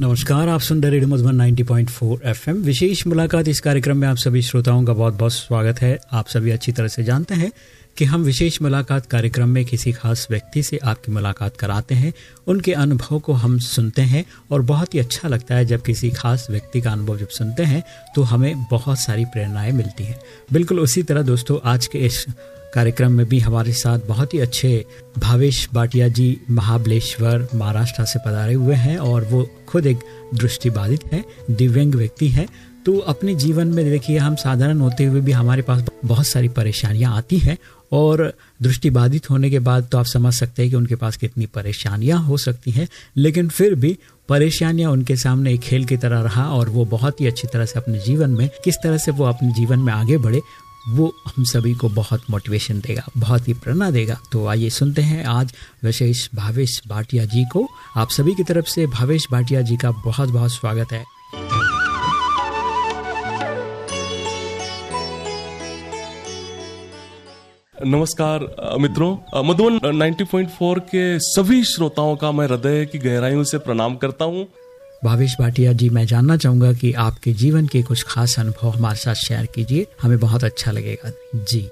नमस्कार, आप सुन रहे रेडियो मधुबन 90.4 एफएम। विशेष मुलाकात इस कार्यक्रम में आप सभी श्रोताओं का बहुत बहुत स्वागत है। आप सभी अच्छी तरह से जानते हैं कि हम विशेष मुलाकात कार्यक्रम में किसी खास व्यक्ति से आपकी मुलाकात कराते हैं। उनके अनुभव को हम सुनते हैं और बहुत ही अच्छा लगता है जब किसी खास व्यक्ति का अनुभव जब सुनते हैं तो हमें बहुत सारी प्रेरणाएँ मिलती हैं। बिल्कुल उसी तरह दोस्तों, आज के इस कार्यक्रम में भी हमारे साथ बहुत ही अच्छे भावेश बाटिया जी महाबलेश्वर महाराष्ट्र से पधारे हुए हैं और वो खुद एक दृष्टिबाधित है, दिव्यांग व्यक्ति हैं। तो अपने जीवन में देखिए, हम साधारण होते हुए भी हमारे पास बहुत सारी परेशानियाँ आती हैं और दृष्टिबाधित होने के बाद तो आप समझ सकते हैं कि उनके पास कितनी परेशानियाँ हो सकती हैं, लेकिन फिर भी परेशानियाँ उनके सामने एक खेल की तरह रहा और वो बहुत ही अच्छी तरह से अपने जीवन में, किस तरह से वो अपने जीवन में आगे बढ़े वो हम सभी को बहुत मोटिवेशन देगा, बहुत ही प्रेरणा देगा। तो आइए सुनते हैं आज विशेष भावेश भाटिया जी को। आप सभी की तरफ़ से भावेश भाटिया जी का बहुत बहुत स्वागत है। नमस्कार मित्रों। मधुबन 90.4 के सभी श्रोताओं का मैं हृदय की गहराइयों से प्रणाम करता हूँ। भावेश भाटिया जी, मैं जानना चाहूँगा कि आपके जीवन के कुछ खास अनुभव हमारे साथ शेयर कीजिए। हमें बहुत अच्छा लगेगा। जी।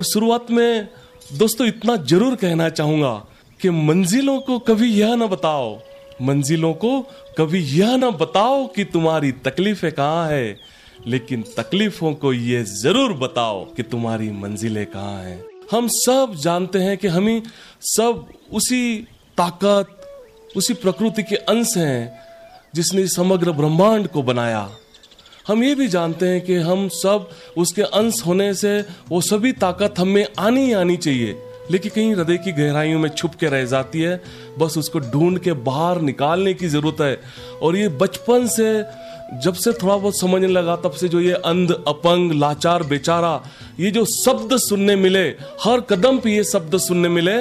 शुरुआत में, दोस्तों, इतना ज़रूर कहना चाहूँगा कि मंजिलों को कभी यह ना बताओ, मंजिलों को कभी यह ना बताओ कि तुम्हारी तकलीफें कहाँ है, लेकिन तकलीफों को ये ज़रूर बताओ कि तुम्हारी मंजिलें कहाँ हैं। हम सब जानते हैं कि हम सब उसी ताकत, उसी प्रकृति के अंश हैं जिसने समग्र ब्रह्मांड को बनाया। हम ये भी जानते हैं कि हम सब, उसके अंश होने से वो सभी ताकत हमें आनी ही आनी चाहिए। लेकिन कहीं हृदय की गहराइयों में छुप के रह जाती है, बस उसको ढूंढ के बाहर निकालने की ज़रूरत है। और ये बचपन से, जब से थोड़ा बहुत समझने लगा, तब से जो ये अंध, अपंग, लाचार, बेचारा, ये जो शब्द सुनने मिले, हर कदम पे ये शब्द सुनने मिले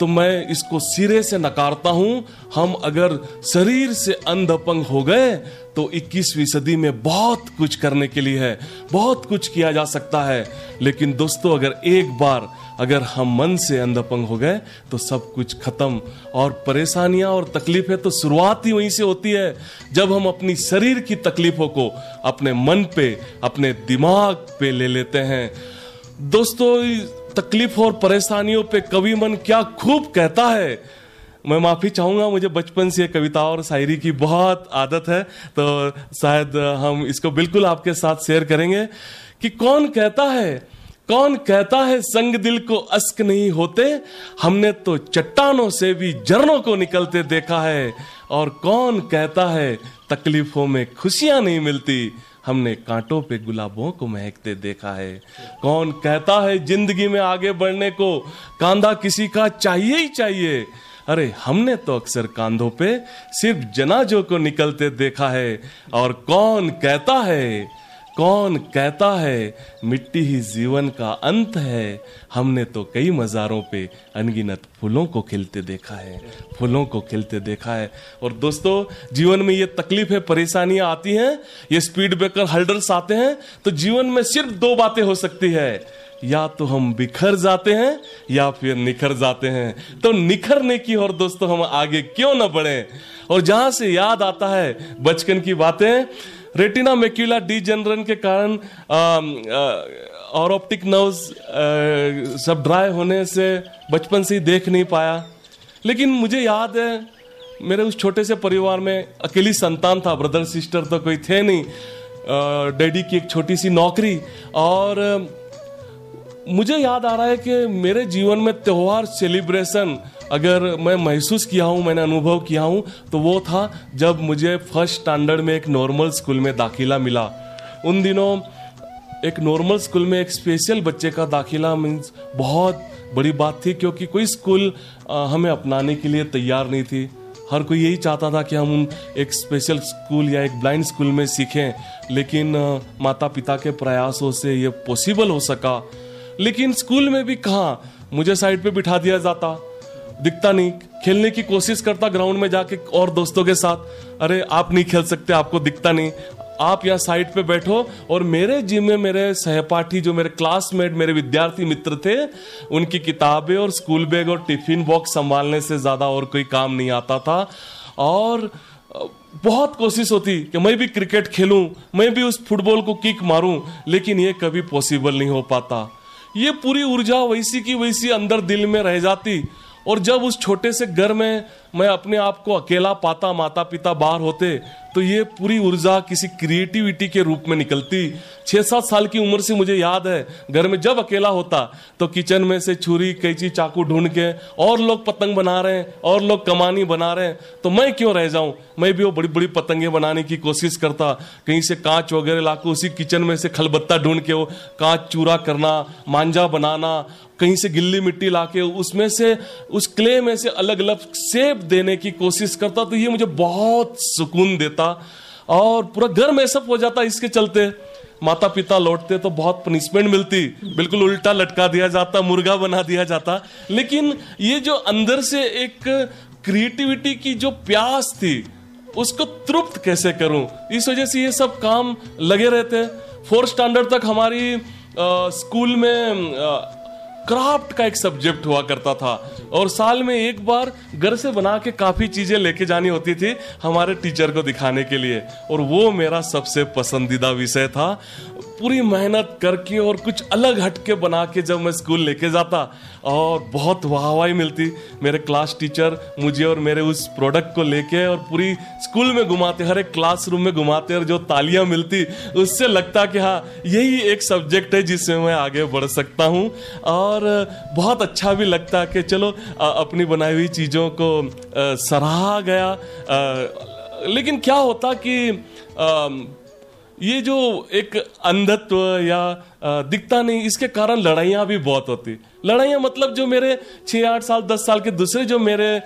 तो मैं इसको सिरे से नकारता हूँ। हम अगर शरीर से अंधपंग हो गए तो 21वीं सदी में बहुत कुछ करने के लिए है, बहुत कुछ किया जा सकता है। लेकिन दोस्तों, अगर एक बार अगर हम मन से अंधपंग हो गए तो सब कुछ खत्म। और परेशानियाँ और तकलीफें तो शुरुआत ही वहीं से होती है। जब हम अपनी शरीर की तकलीफों को अपने मन पे, अपने दिमाग पे ले लेते हैं। दोस्तों तकलीफ़ और परेशानियों पे कवि मन क्या खूब कहता है। मैं माफ़ी चाहूँगा, मुझे बचपन से कविता और शायरी की बहुत आदत है तो शायद हम इसको बिल्कुल आपके साथ शेयर करेंगे कि कौन कहता है, कौन कहता है, संग दिल को अस्क नहीं होते, हमने तो चट्टानों से भी झरनों को निकलते देखा है, और कौन कहता है, तकलीफों में खुशियाँ नहीं मिलती हमने कांटों पे गुलाबों को महकते देखा है। कौन कहता है ज़िंदगी में आगे बढ़ने को कांधा किसी का चाहिए ही चाहिए। अरे, हमने तो अक्सर कांधों पे सिर्फ़ जनाजों को निकलते देखा है। और कौन कहता है कौन कहता है, मिट्टी ही जीवन का अंत है? हमने तो कई मज़ारों पे अनगिनत फूलों को खिलते देखा है, फूलों को खिलते देखा है। और दोस्तों, जीवन में ये तकलीफें, परेशानियाँ आती हैं, ये स्पीड ब्रेकर हल्डर्स आते हैं तो जीवन में सिर्फ़ दो बातें हो सकती है। या तो हम बिखर जाते हैं, या फिर निखर जाते हैं। तो निखरने की और दोस्तों, हम आगे क्यों ना बढ़े? और जहाँ से याद आता है, बचपन की बातें रेटिना मेक्यूला डीजनरन के कारण और ऑप्टिक नर्व्स सब ड्राई होने से बचपन से ही देख नहीं पाया। लेकिन मुझे याद है, मेरे उस छोटे से परिवार में अकेली संतान था, ब्रदर, सिस्टर तो कोई थे नहीं। डैडी की एक छोटी सी नौकरी, और मुझे याद आ रहा है कि मेरे जीवन में त्यौहार सेलिब्रेशन अगर मैं महसूस किया हूँ, मैंने अनुभव किया हूँ तो वो था जब मुझे फ़र्स्ट स्टैंडर्ड में एक नॉर्मल स्कूल में दाखिला मिला। उन दिनों एक नॉर्मल स्कूल में एक स्पेशल बच्चे का दाखिला मीन्स बहुत बड़ी बात थी, क्योंकि कोई स्कूल हमें अपनाने के लिए तैयार नहीं थी। हर कोई यही चाहता था कि हम उन एक स्पेशल स्कूल या एक ब्लाइंड स्कूल में सीखें, लेकिन माता पिता के प्रयासों से ये पॉसिबल हो सका। लेकिन स्कूल में भी कहा? मुझे साइड पे बिठा दिया जाता। दिखता नहीं। खेलने की कोशिश करता ग्राउंड में जाके और दोस्तों के साथ। अरे, आप नहीं खेल सकते, आपको दिखता नहीं। आप यहाँ साइड पे बैठो और मेरे जिम में मेरे सहपाठी, जो मेरे क्लासमेट मेरे विद्यार्थी मित्र थे, उनकी किताबें और स्कूल बैग और टिफ़िन बॉक्स संभालने से ज़्यादा और कोई काम नहीं आता था। और बहुत कोशिश होती कि मैं भी क्रिकेट खेलूं, मैं भी उस फुटबॉल को किक मारूं, लेकिन ये कभी पॉसिबल नहीं हो पाता। ये पूरी ऊर्जा वैसी की वैसी अंदर दिल में रह जाती। और जब उस छोटे से घर में मैं अपने आप को अकेला पाता माता पिता बाहर होते तो ये पूरी ऊर्जा किसी क्रिएटिविटी के रूप में निकलती। छह सात साल की उम्र से मुझे याद है, घर में जब अकेला होता तो किचन में से छुरी, कैची, चाकू ढूंढ के और लोग पतंग बना रहे हैं, और लोग कमानी बना रहे हैं। तो मैं क्यों रह जाऊँ? मैं भी वो बड़ी बड़ी पतंगे बनाने की कोशिश करता। कहीं से कांच वगैरह लाकर उसी किचन में से खलबत्ता ढूंढ के वो कांच चूरा करना मांझा बनाना कहीं से गिल्ली मिट्टी लाके उसमें से उस क्ले में से अलग अलग सेप देने की कोशिश करता तो ये मुझे बहुत सुकून देता और पूरा घर में सब हो जाता इसके चलते। माता पिता लौटते तो बहुत पनिशमेंट मिलती। बिल्कुल उल्टा लटका दिया जाता मुर्गा बना दिया जाता। लेकिन ये जो अंदर से एक क्रिएटिविटी की जो प्यास थी उसको तृप्त कैसे करूँ? इस वजह से ये सब काम लगे रहते फोर्थ स्टैंडर्ड तक हमारी आ, स्कूल में क्राफ्ट का एक सब्जेक्ट हुआ करता था। और साल में एक बार घर से बना के काफ़ी चीज़ें लेके जानी होती थी हमारे टीचर को दिखाने के लिए। और वो मेरा सबसे पसंदीदा विषय था। पूरी मेहनत करके और कुछ अलग हटके बना के जब मैं स्कूल लेके जाता और बहुत वाहवाही मिलती। मेरे क्लास टीचर मुझे और मेरे उस प्रोडक्ट को लेके और पूरी स्कूल में घुमाते, हर एक क्लासरूम में घुमाते और जो तालियाँ मिलती, उससे लगता कि हाँ यही एक सब्जेक्ट है जिसमें मैं आगे बढ़ सकता हूँ। और बहुत अच्छा भी लगता कि चलो अपनी बनाई हुई चीज़ों को सराहा गया। लेकिन क्या होता कि ये जो एक अंधत्व या दिखता नहीं, इसके कारण लड़ाइयाँ भी बहुत होती। लड़ाइयाँ मतलब जो मेरे छः आठ साल, दस साल के दूसरे जो मेरे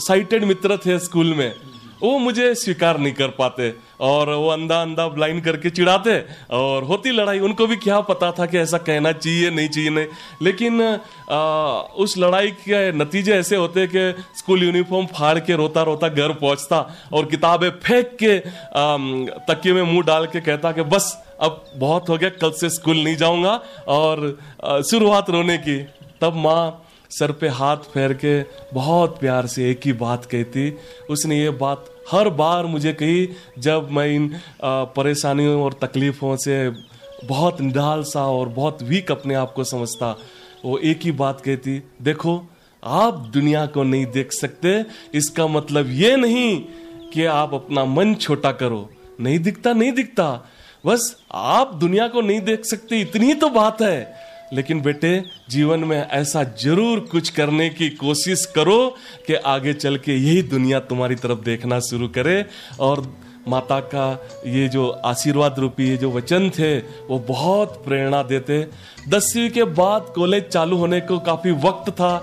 साइटेड मित्र थे स्कूल में वो मुझे स्वीकार नहीं कर पाते और वो अंधा अंधा ब्लाइंड करके चिढ़ाते और होती लड़ाई उनको भी क्या पता था कि ऐसा कहना चाहिए नहीं चाहिए नहीं। लेकिन आ, उस लड़ाई के नतीजे ऐसे होते कि स्कूल यूनिफॉर्म फाड़ के रोता रोता घर पहुँचता और किताबें फेंक के तकिए में मुँह डाल के कहता कि बस अब बहुत हो गया कल से स्कूल नहीं जाऊँगा। और शुरुआत रोने की। तब माँ सर पे हाथ फेर के बहुत प्यार से एक ही बात कहती। उसने ये बात हर बार मुझे कही, जब मैं इन परेशानियों और तकलीफ़ों से बहुत निडाल सा और बहुत वीक अपने आप को समझता। वो एक ही बात कहती, देखो, आप दुनिया को नहीं देख सकते। इसका मतलब ये नहीं कि आप अपना मन छोटा करो। नहीं दिखता नहीं दिखता। बस आप दुनिया को नहीं देख सकते, इतनी तो बात है। लेकिन बेटे, जीवन में ऐसा ज़रूर कुछ करने की कोशिश करो कि आगे चल के यही दुनिया तुम्हारी तरफ़ देखना शुरू करे। और माता का ये जो आशीर्वाद रूपी ये जो वचन थे, वो बहुत प्रेरणा देते। दसवीं के बाद कॉलेज चालू होने को काफ़ी वक्त था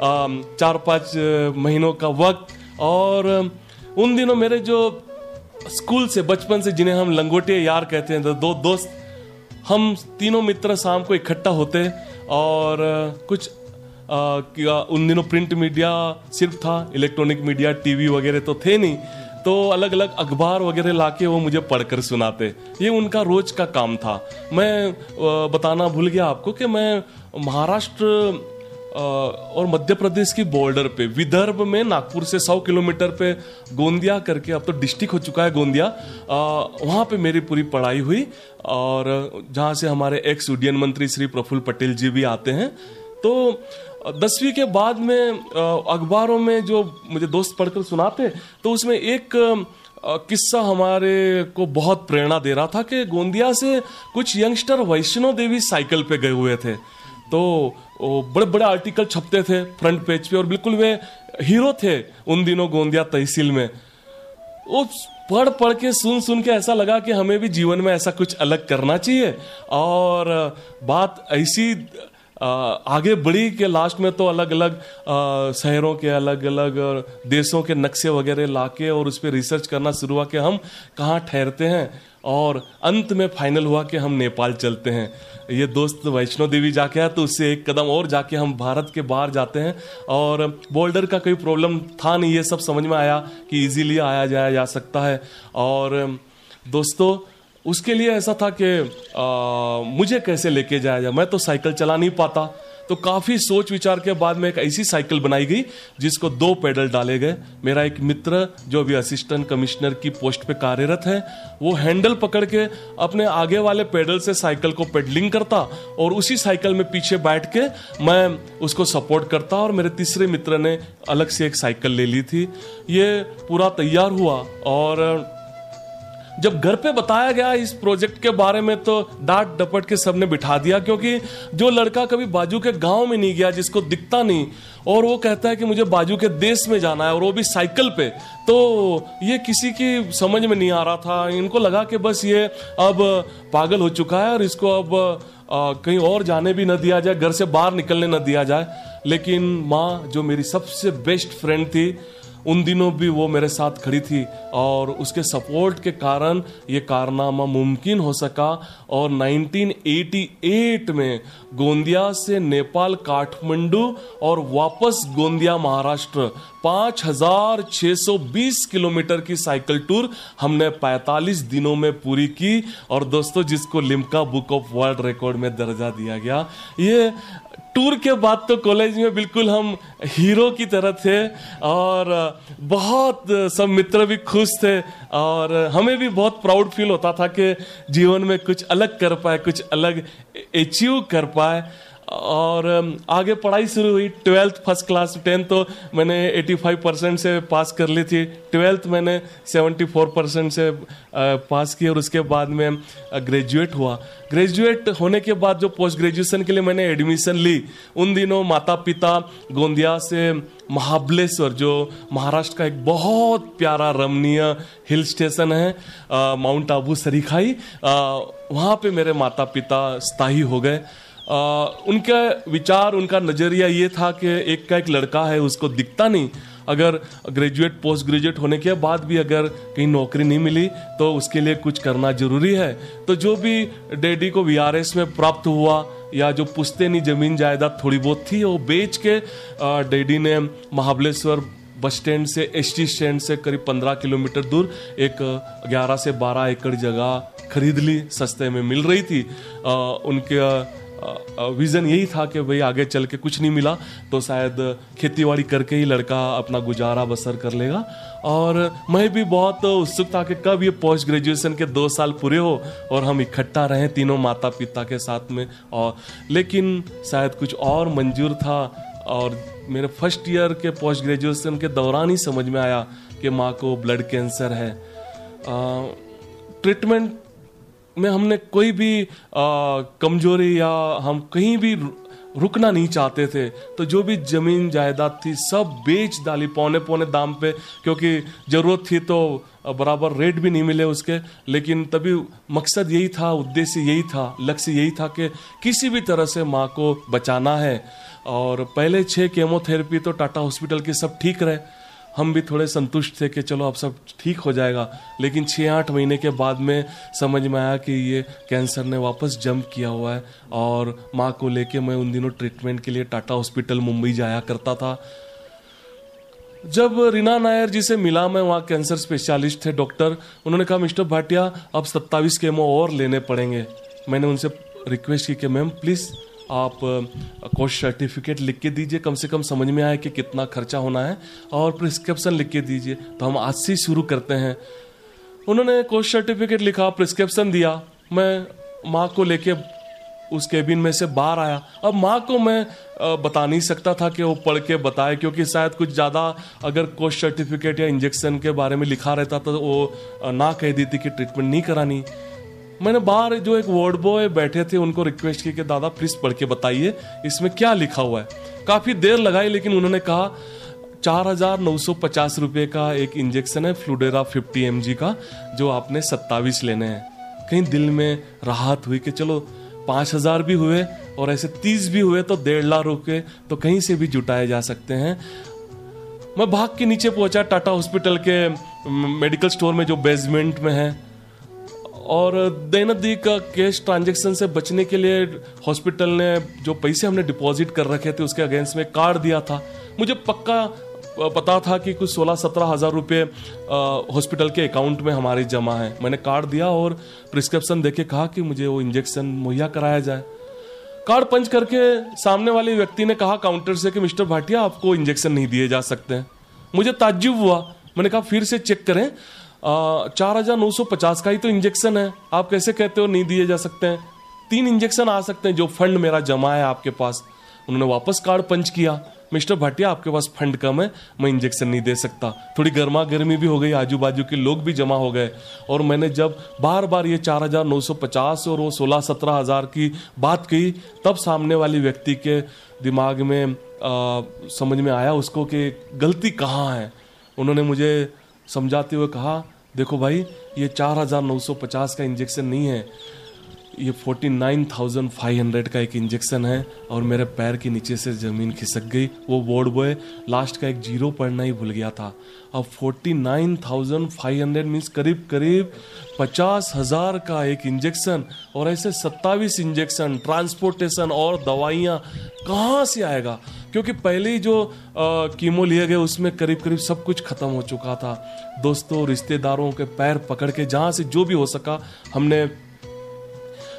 चार पाँच महीनों का वक्त। और, उन दिनों मेरे जो स्कूल से, बचपन से जिन्हें हम लंगोटे यार कहते हैं तो दो, दोस्त हम तीनों मित्र शाम को इकट्ठा होते और कुछ आ, उन दिनों प्रिंट मीडिया सिर्फ़ था इलेक्ट्रॉनिक मीडिया टीवी वगैरह तो थे नहीं। तो अलग अलग अखबार वगैरह लाके वो मुझे पढ़कर सुनाते। ये उनका रोज का काम था। मैं बताना भूल गया आपको कि मैं महाराष्ट्र और मध्य प्रदेश की बॉर्डर पे, विदर्भ में नागपुर से सौ किलोमीटर पे गोंदिया करके, अब तो डिस्ट्रिक्ट हो चुका है गोंदिया वहाँ पे मेरी पूरी पढ़ाई हुई, और जहाँ से हमारे एक्स उड्डयन मंत्री श्री प्रफुल्ल पटेल जी भी आते हैं। तो दसवीं के बाद में अखबारों में जो मुझे दोस्त पढ़कर सुनाते तो उसमें एक किस्सा हमारे को बहुत प्रेरणा दे रहा था कि गोंदिया से कुछ यंगस्टर वैष्णो देवी साइकिल पे गए हुए थे। तो बड़े बड़े आर्टिकल छपते थे फ्रंट पेज पे और बिल्कुल वे हीरो थे उन दिनों गोंदिया तहसील में। वो पढ़ पढ़ के सुन सुन के ऐसा लगा कि हमें भी जीवन में ऐसा कुछ अलग करना चाहिए। और, बात ऐसी आगे बढ़ी के लास्ट में तो अलग अलग शहरों के अलग अलग देशों के नक्शे वगैरह लाके और उस पर रिसर्च करना शुरू हुआ कि हम कहाँ ठहरते हैं। और अंत में फाइनल हुआ कि हम नेपाल चलते हैं। ये दोस्त वैष्णो देवी जाके आया तो उससे एक कदम और जाके हम भारत के बाहर जाते हैं। और बॉर्डर का कोई प्रॉब्लम था नहीं ये सब समझ में आया कि इजीली आया जाया जा सकता है। और दोस्तों उसके लिए ऐसा था कि आ, मुझे कैसे लेके जाया जाए? मैं तो साइकिल चला नहीं पाता। तो काफ़ी सोच विचार के बाद में एक ऐसी साइकिल बनाई गई, जिसको दो पेडल डाले गए। मेरा एक मित्र, जो अभी असिस्टेंट कमिश्नर की पोस्ट पे कार्यरत है, वो हैंडल पकड़ के अपने आगे वाले पेडल से साइकिल को पेडलिंग करता और उसी साइकिल में पीछे बैठ के मैं उसको सपोर्ट करता और मेरे तीसरे मित्र ने अलग से एक साइकिल ले ली थी। ये पूरा तैयार हुआ और जब घर पे बताया गया इस प्रोजेक्ट के बारे में तो डांट डपट के सबने बिठा दिया क्योंकि जो लड़का कभी बाजू के गाँव में नहीं गया जिसको दिखता नहीं और वो कहता है कि मुझे बाजू के देश में जाना है और वो भी साइकिल पे तो ये किसी की समझ में नहीं आ रहा था। इनको लगा कि बस ये अब पागल हो चुका है और इसको अब आ, कहीं और जाने भी न दिया जाए घर से बाहर निकलने न दिया जाए। लेकिन माँ जो मेरी सबसे बेस्ट फ्रेंड थी उन दिनों भी वो मेरे साथ खड़ी थी और उसके सपोर्ट के कारण ये कारनामा मुमकिन हो सका और 1988 में गोंदिया से नेपाल, काठमांडू और वापस गोंदिया, महाराष्ट्र 5620 किलोमीटर की साइकिल टूर हमने 45 दिनों में पूरी की और दोस्तों जिसको Limca book of world record में दर्जा दिया गया। ये टूर के बाद तो कॉलेज में बिल्कुल हम हीरो की तरह थे और बहुत सब मित्र भी खुश थे और हमें भी बहुत प्राउड फील होता था कि जीवन में कुछ अलग कर पाए, कुछ अलग अचीव कर पाए। और आगे पढ़ाई शुरू हुई ट्वेल्थ फ़र्स्ट क्लास टेंथ तो मैंने 85 परसेंट से पास कर ली थी। ट्वेल्थ मैंने 74 परसेंट से पास की और उसके बाद में ग्रेजुएट हुआ। ग्रेजुएट होने के बाद जो पोस्ट ग्रेजुएशन के लिए मैंने एडमिशन ली, उन दिनों माता पिता गोंदिया से महाबलेश्वर, जो महाराष्ट्र का एक बहुत प्यारा रमणीय हिल स्टेशन है माउंट आबू सरीखाई वहाँ पे मेरे माता पिता स्थायी हो गए। उनका विचार उनका नज़रिया ये था कि एक का एक लड़का है उसको दिखता नहीं। अगर ग्रेजुएट पोस्ट ग्रेजुएट होने के बाद भी अगर कहीं नौकरी नहीं मिली तो उसके लिए कुछ करना ज़रूरी है। तो जो भी डैडी को वीआरएस में प्राप्त हुआ या जो पुश्तैनी ज़मीन जायदाद थोड़ी बहुत थी वो बेच के डैडी ने महाबलेश्वर बस स्टैंड से एस टी स्टैंड से करीब पंद्रह किलोमीटर दूर एक ग्यारह से बारह एकड़ जगह खरीद ली सस्ते में मिल रही थी। आ, उनके विज़न यही था कि भाई आगे चल के कुछ नहीं मिला तो शायद खेतीबाड़ी करके ही लड़का अपना गुजारा बसर कर लेगा। और मैं भी बहुत उत्सुक था कि कब ये पोस्ट ग्रेजुएशन के दो साल पूरे हो और हम इकट्ठा रहें तीनों माता पिता के साथ में। और लेकिन शायद कुछ और मंजूर था और मेरे फ़र्स्ट ईयर के पोस्ट ग्रेजुएशन के दौरान ही समझ में आया कि माँ को ब्लड कैंसर है। ट्रीटमेंट में हमने कोई भी कमज़ोरी या हम कहीं भी रुकना नहीं चाहते थे तो जो भी ज़मीन जायदाद थी, सब बेच डाली पौने पौने दाम पे, क्योंकि ज़रूरत थी तो बराबर रेट भी नहीं मिले उसके, लेकिन तभी मकसद यही था, उद्देश्य यही था, लक्ष्य यही था कि किसी भी तरह से माँ को बचाना है। और पहले छः केमोथेरेपी तो टाटा हॉस्पिटल के सब ठीक रहे हम भी थोड़े संतुष्ट थे कि चलो अब सब ठीक हो जाएगा। लेकिन छः आठ महीने के बाद में समझ में आया कि ये कैंसर ने वापस जंप किया हुआ है और माँ को लेके मैं उन दिनों ट्रीटमेंट के लिए टाटा हॉस्पिटल, मुंबई जाया करता था। जब रीना नायर जी से मिला, मैं वहाँ कैंसर स्पेशलिस्ट थे डॉक्टर। उन्होंने कहा, मिस्टर भाटिया, अब सत्तावीस केमो और लेने पड़ेंगे। मैंने उनसे रिक्वेस्ट की कि, मैम, प्लीज़ आप कोर्स सर्टिफिकेट लिख के दीजिए। कम से कम समझ में आए कि कितना खर्चा होना है। और प्रिस्क्रिप्शन लिख के दीजिए। तो हम आज से शुरू करते हैं। उन्होंने कोर्स सर्टिफिकेट लिखा प्रिस्क्रिप्शन दिया। मैं माँ को लेके उस केबिन में से बाहर आया। अब माँ को मैं बता नहीं सकता था कि वो पढ़ के बताए, क्योंकि शायद कुछ ज़्यादा अगर कोर्स सर्टिफिकेट या इंजेक्शन के बारे में लिखा रहता तो वो ना कह दी थी कि ट्रीटमेंट नहीं करानी। मैंने बाहर जो एक वार्ड बॉय बैठे थे, उनको रिक्वेस्ट की कि, दादा प्लीज़ पढ़ के बताइए, इसमें क्या लिखा हुआ है? काफ़ी देर लगाई, लेकिन उन्होंने कहा, चार हज़ार नौ सौ पचास रुपए का एक इंजेक्शन है फ्लूडेरा फिफ्टी एम का, जो आपने सत्तावीस लेने हैं. कहीं दिल में राहत हुई कि, चलो, पाँच हज़ार भी हुए और ऐसे तीस भी हुए तो डेढ़ लाख रुपए तो कहीं से भी जुटाए जा सकते हैं। मैं भाग के नीचे पहुँचा, टाटा हॉस्पिटल के मेडिकल स्टोर में जो बेसमेंट में है। और दैनिक का कैश ट्रांजेक्शन से बचने के लिए हॉस्पिटल ने जो पैसे हमने डिपॉजिट कर रखे थे, उसके अगेंस्ट में कार्ड दिया था। मुझे पक्का पता था कि कुछ सोलह सत्रह हज़ार रुपये हॉस्पिटल के अकाउंट में हमारे जमा है। मैंने कार्ड दिया और प्रिस्क्रिप्शन देके कहा कि मुझे वो इंजेक्शन मुहैया कराया जाए। कार्ड पंच करके सामने वाले व्यक्ति ने कहा काउंटर से कि, मिस्टर भाटिया, आपको इंजेक्शन नहीं दिए जा सकते मुझे ताज्जुब हुआ। मैंने कहा, फिर से चेक करें। चार हज़ार नौ सौ पचास का ही तो इंजेक्शन है। आप कैसे कहते हो नहीं दिए जा सकते हैं? तीन इंजेक्शन आ सकते हैं जो फंड मेरा जमा है आपके पास। उन्होंने वापस कार्ड पंच किया। मिस्टर भाटिया आपके पास फंड कम है मैं इंजेक्शन नहीं दे सकता। थोड़ी गर्मा गर्मी भी हो गई आजू बाजू के लोग भी जमा हो गए। और मैंने जब बार बार ये चार हज़ार नौ सौ पचास और वो सोलह सत्रह हज़ार की बात की तब सामने वाली व्यक्ति के दिमाग में आ, समझ में आया उसको कि गलती कहाँ है? उन्होंने मुझे समझाते हुए कहा देखो भाई ये चार हज़ार नौ सौ पचास का इंजेक्शन नहीं है। ये forty nine thousand five hundred का एक इंजेक्शन है और मेरे पैर के नीचे से ज़मीन खिसक गई वो बोर्ड बॉय लास्ट का एक ज़ीरो पढ़ना ही भूल गया था। अब forty nine thousand five hundred means करीब करीब पचास हज़ार का एक इंजेक्शन और ऐसे सत्तावीस इंजेक्शन ट्रांसपोर्टेशन और दवाइयाँ कहाँ से आएगा? क्योंकि पहले ही जो आ, कीमो लिए गए उसमें करीब करीब सब कुछ खत्म हो चुका था। दोस्तों रिश्तेदारों के पैर पकड़ के जहाँ से जो भी हो सका हमने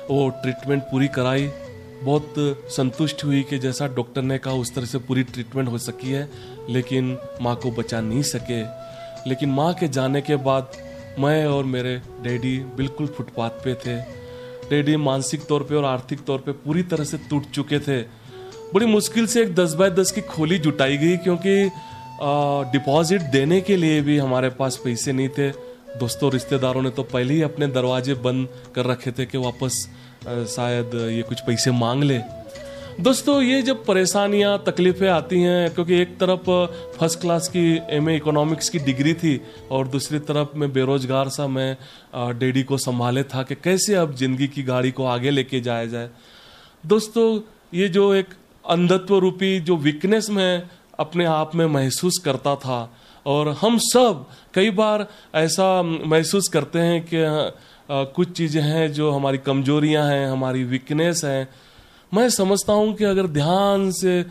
वो ट्रीटमेंट पूरी कराई। बहुत संतुष्ट हुई कि जैसा डॉक्टर ने कहा, उस तरह से पूरी ट्रीटमेंट हो सकी है, लेकिन माँ को बचा नहीं सके। लेकिन माँ के जाने के बाद मैं और मेरे डैडी बिल्कुल फुटपाथ पे थे। डैडी मानसिक तौर पे और आर्थिक तौर पे पूरी तरह से टूट चुके थे। बड़ी मुश्किल से एक दस बाय दस की खोली जुटाई गई, क्योंकि डिपॉजिट देने के लिए भी हमारे पास पैसे नहीं थे। दोस्तों, रिश्तेदारों ने तो पहले ही अपने दरवाजे बंद कर रखे थे कि वापस शायद ये कुछ पैसे मांग ले। दोस्तों, ये जब परेशानियाँ, तकलीफें आती हैं, क्योंकि एक तरफ़ फ़र्स्ट क्लास की एमए इकोनॉमिक्स की डिग्री थी और दूसरी तरफ़ मैं बेरोजगार सा, मैं डैडी को संभाले था कि कैसे अब ज़िंदगी की गाड़ी को आगे लेके जाया जाए। दोस्तों, ये जो एक अंधत्व रूपी जो वीकनेस मैं अपने आप में महसूस करता था और हम सब कई बार ऐसा महसूस करते हैं कि कुछ चीज़ें हैं जो हमारी कमजोरियाँ हैं, हमारी वीकनेस हैं। मैं समझता हूँ कि अगर ध्यान से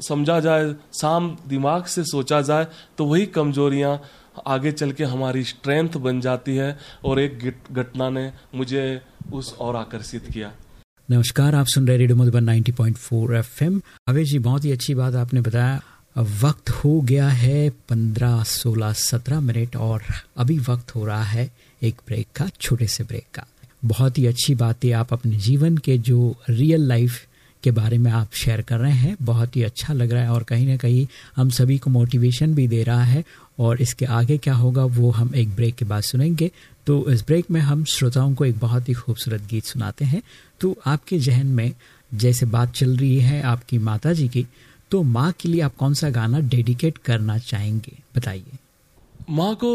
समझा जाए शाम दिमाग से सोचा जाए तो वही कमजोरियाँ आगे चल के हमारी स्ट्रेंथ बन जाती है और एक घटना ने मुझे उस और आकर्षित किया। नमस्कार, आप सुन रहे रेडियो मधुबन 90.4 एफएम। अवेश जी, बहुत ही अच्छी बात आपने बताया। वक्त हो गया है पंद्रह, सोलह, सत्रह मिनट और अभी वक्त हो रहा है एक ब्रेक का, छोटे से ब्रेक का। बहुत ही अच्छी बातें आप अपने जीवन के जो रियल लाइफ के बारे में आप शेयर कर रहे हैं, बहुत ही अच्छा लग रहा है और कहीं ना कहीं हम सभी को मोटिवेशन भी दे रहा है और इसके आगे क्या होगा वो हम एक ब्रेक के बाद सुनेंगे। तो इस ब्रेक में हम श्रोताओं को एक बहुत ही खूबसूरत गीत सुनाते हैं। तो आपके जहन में जैसे बात चल रही है आपकी माता जी की तो माँ के लिए आप कौन सा गाना डेडिकेट करना चाहेंगे? बताइए। माँ को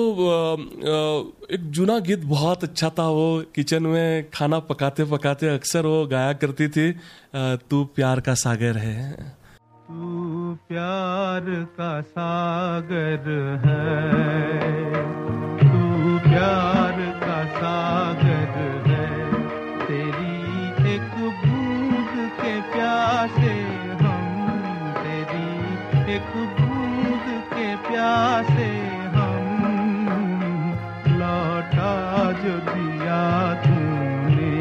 एक जूना गीत बहुत अच्छा था वो। किचन में खाना पकाते पकाते अक्सर वो गाया करती थी तू प्यार का सागर है। तू प्यार का सागर है। तू प्यार का सागर है। तेरी एक बूंद के प्यासे एक बूंद के प्यासे हम लौटा जो दिया तूने,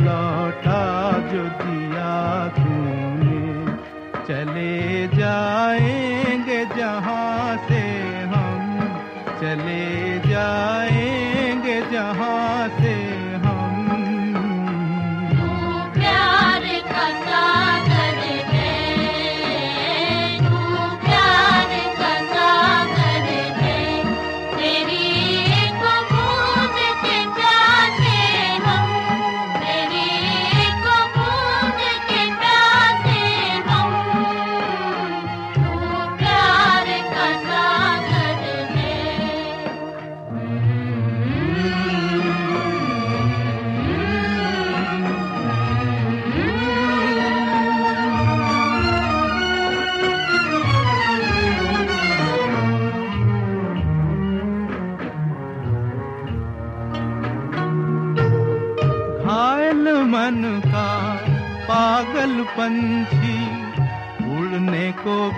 लौटा जो दिया तूने। चले जाएँगे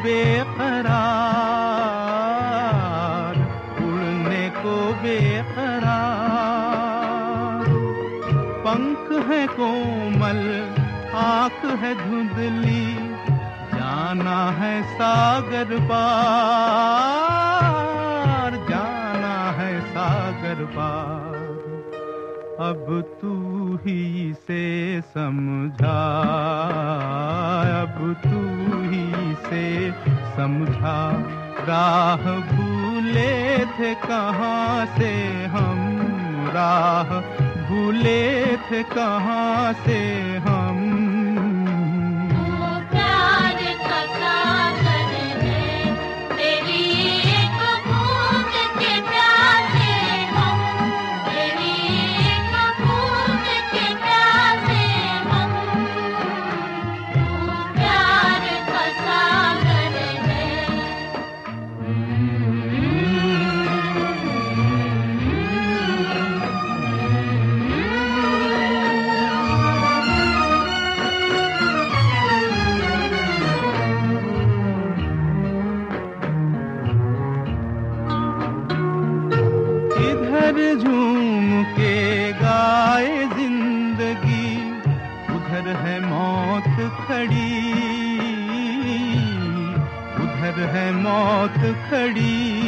बेकरार, उड़ने को बेकरार। पंख है कोमल, आँख है धुंधली, जाना है सागर पार, जाना है सागर पार। अब तू ही से समझा, अब तू ही से समझा राह भूले थे कहाँ से हम? राह भूले थे कहाँ से हम? मौत खड़ी।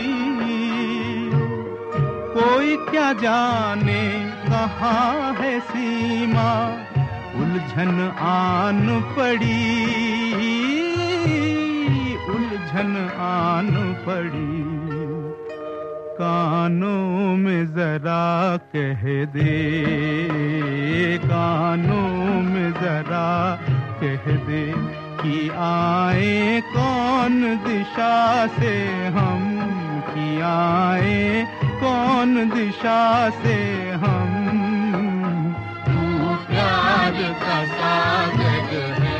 कोई क्या जाने कहाँ है सीमा? उलझन आन पड़ी। उलझन आन पड़ी। कानों में जरा कह दे। कानों में जरा कह दे। कि आए, कौन दिशा से हम कि आए? कौन दिशा से हम? प्यार का सागर है।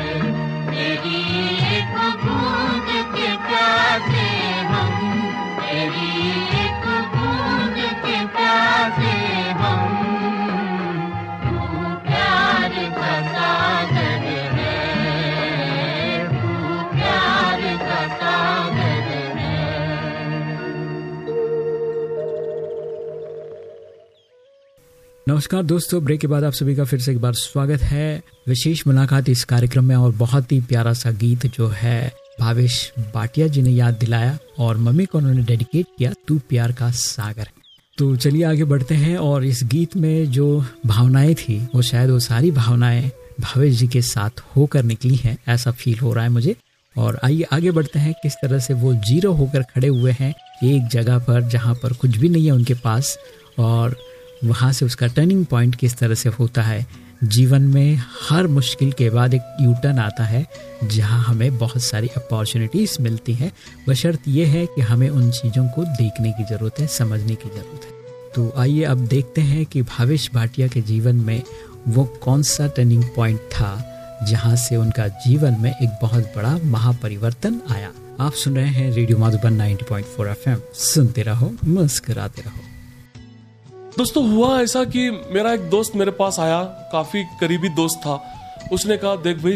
प्यासे हम। के प्यासे नमस्कार दोस्तों, ब्रेक के बाद आप सभी का फिर से एक बार स्वागत है। विशेष मुलाकात इस कार्यक्रम में और बहुत ही प्यारा सा गीत जो है, भावेश बाटिया जी ने याद दिलाया और मम्मी को उन्होंने डेडिकेट किया, तू प्यार का सागर। तो चलिए आगे बढ़ते हैं और इस गीत में जो भावनाएँ थी, वो शायद वो सारी भावनाएँ भावेश जी के साथ होकर निकली हैं, ऐसा फील हो रहा है मुझे। और आइए आगे बढ़ते हैं, किस तरह से वो ज़ीरो होकर खड़े हुए हैं, एक जगह पर जहाँ पर कुछ भी नहीं है उनके पास और वहाँ से उसका टर्निंग पॉइंट किस तरह से होता है? जीवन में हर मुश्किल के बाद एक यू टर्न आता है, जहाँ हमें बहुत सारी अपॉर्चुनिटीज़ मिलती हैं। बशर्त ये है कि हमें उन चीज़ों को देखने की ज़रूरत है, समझने की ज़रूरत है। तो आइए अब देखते हैं कि भावेश भाटिया के जीवन में वो कौन सा टर्निंग पॉइंट था, जहाँ से उनका जीवन में एक बहुत बड़ा महापरिवर्तन आया। आप सुन रहे हैं रेडियो माधुबन 90.4 एफएम। सुनते रहो, मुस्कुराते रहो। दोस्तों, हुआ ऐसा कि मेरा एक दोस्त मेरे पास आया, काफ़ी करीबी दोस्त था। उसने कहा, देख भाई,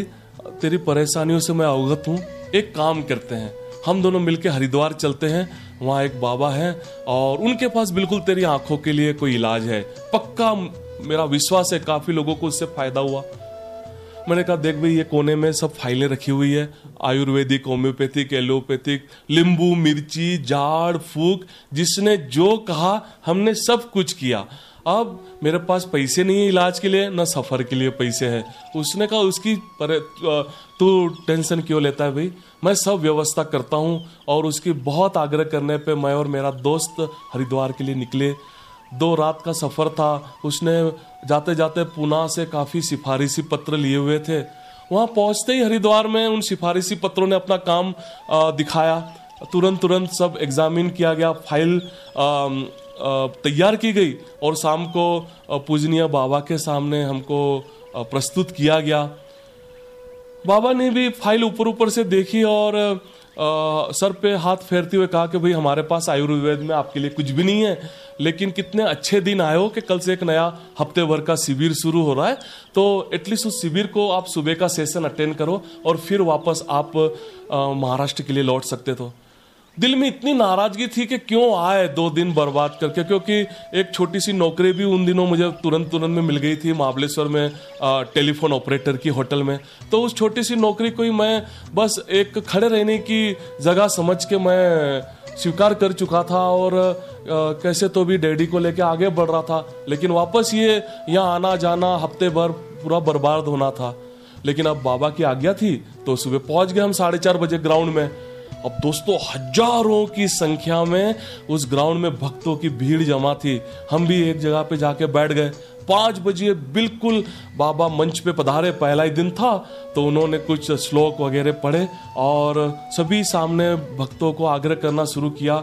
तेरी परेशानियों से मैं अवगत हूँ। एक काम करते हैं। हम दोनों मिलके हरिद्वार चलते हैं। वहाँ एक बाबा है और उनके पास बिल्कुल तेरी आँखों के लिए कोई इलाज है। पक्का मेरा विश्वास है, काफ़ी लोगों को उससे फ़ायदा हुआ। मैंने कहा, देख भाई, ये कोने में सब फाइलें रखी हुई है। आयुर्वेदिक, होम्योपैथिक, एलोपैथिक नींबू मिर्ची झाड़ फूक, जिसने जो कहा, हमने सब कुछ किया। अब मेरे पास पैसे नहीं है इलाज के लिए, ना सफ़र के लिए पैसे है। उसने कहा, उसकी पर तू टेंशन क्यों लेता है भाई? मैं सब व्यवस्था करता हूँ और उसकी बहुत आग्रह करने पे मैं और मेरा दोस्त हरिद्वार के लिए निकले। दो रात का सफ़र था। उसने जाते जाते पुणे से काफ़ी सिफारिशी पत्र लिए हुए थे। वहाँ पहुँचते ही हरिद्वार में उन सिफारिशी पत्रों ने अपना काम दिखाया। तुरंत तुरंत सब एग्जामिन किया गया। फ़ाइल तैयार की गई और शाम को पूजनीय बाबा के सामने हमको प्रस्तुत किया गया। बाबा ने भी फ़ाइल ऊपर ऊपर से देखी और सर पे हाथ फेरते हुए कहा कि भाई हमारे पास आयुर्वेद में आपके लिए कुछ भी नहीं है, लेकिन कितने अच्छे दिन आए हो कि कल से एक नया हफ़्ते भर का शिविर शुरू हो रहा है। तो एटलीस्ट उस शिविर को आप सुबह का सेशन अटेंड करो और फिर वापस आप महाराष्ट्र के लिए लौट सकते तो। दिल में इतनी नाराज़गी थी कि क्यों आए दो दिन बर्बाद करके? क्योंकि एक छोटी सी नौकरी भी उन दिनों मुझे तुरंत तुरंत में मिल गई थी महाबलेश्वर में टेलीफोन ऑपरेटर की होटल में। तो उस छोटी सी नौकरी को ही मैं बस एक खड़े रहने की जगह समझ के मैं स्वीकार कर चुका था और अ, कैसे तो भी डैडी को लेके आगे बढ़ रहा था लेकिन वापस ये यहाँ आना जाना हफ़्ते भर पूरा बर्बाद होना था। लेकिन अब बाबा की आज्ञा थी तो सुबह पहुँच गए हम साढ़े चार बजे ग्राउंड में। अब दोस्तों, हज़ारों की संख्या में उस ग्राउंड में भक्तों की भीड़ जमा थी। हम भी एक जगह पे जाके बैठ गए। पाँच बजे बिल्कुल बाबा मंच पे पधारे, पहला ही दिन था तो उन्होंने कुछ श्लोक वगैरह पढ़े और सभी सामने भक्तों को आग्रह करना शुरू किया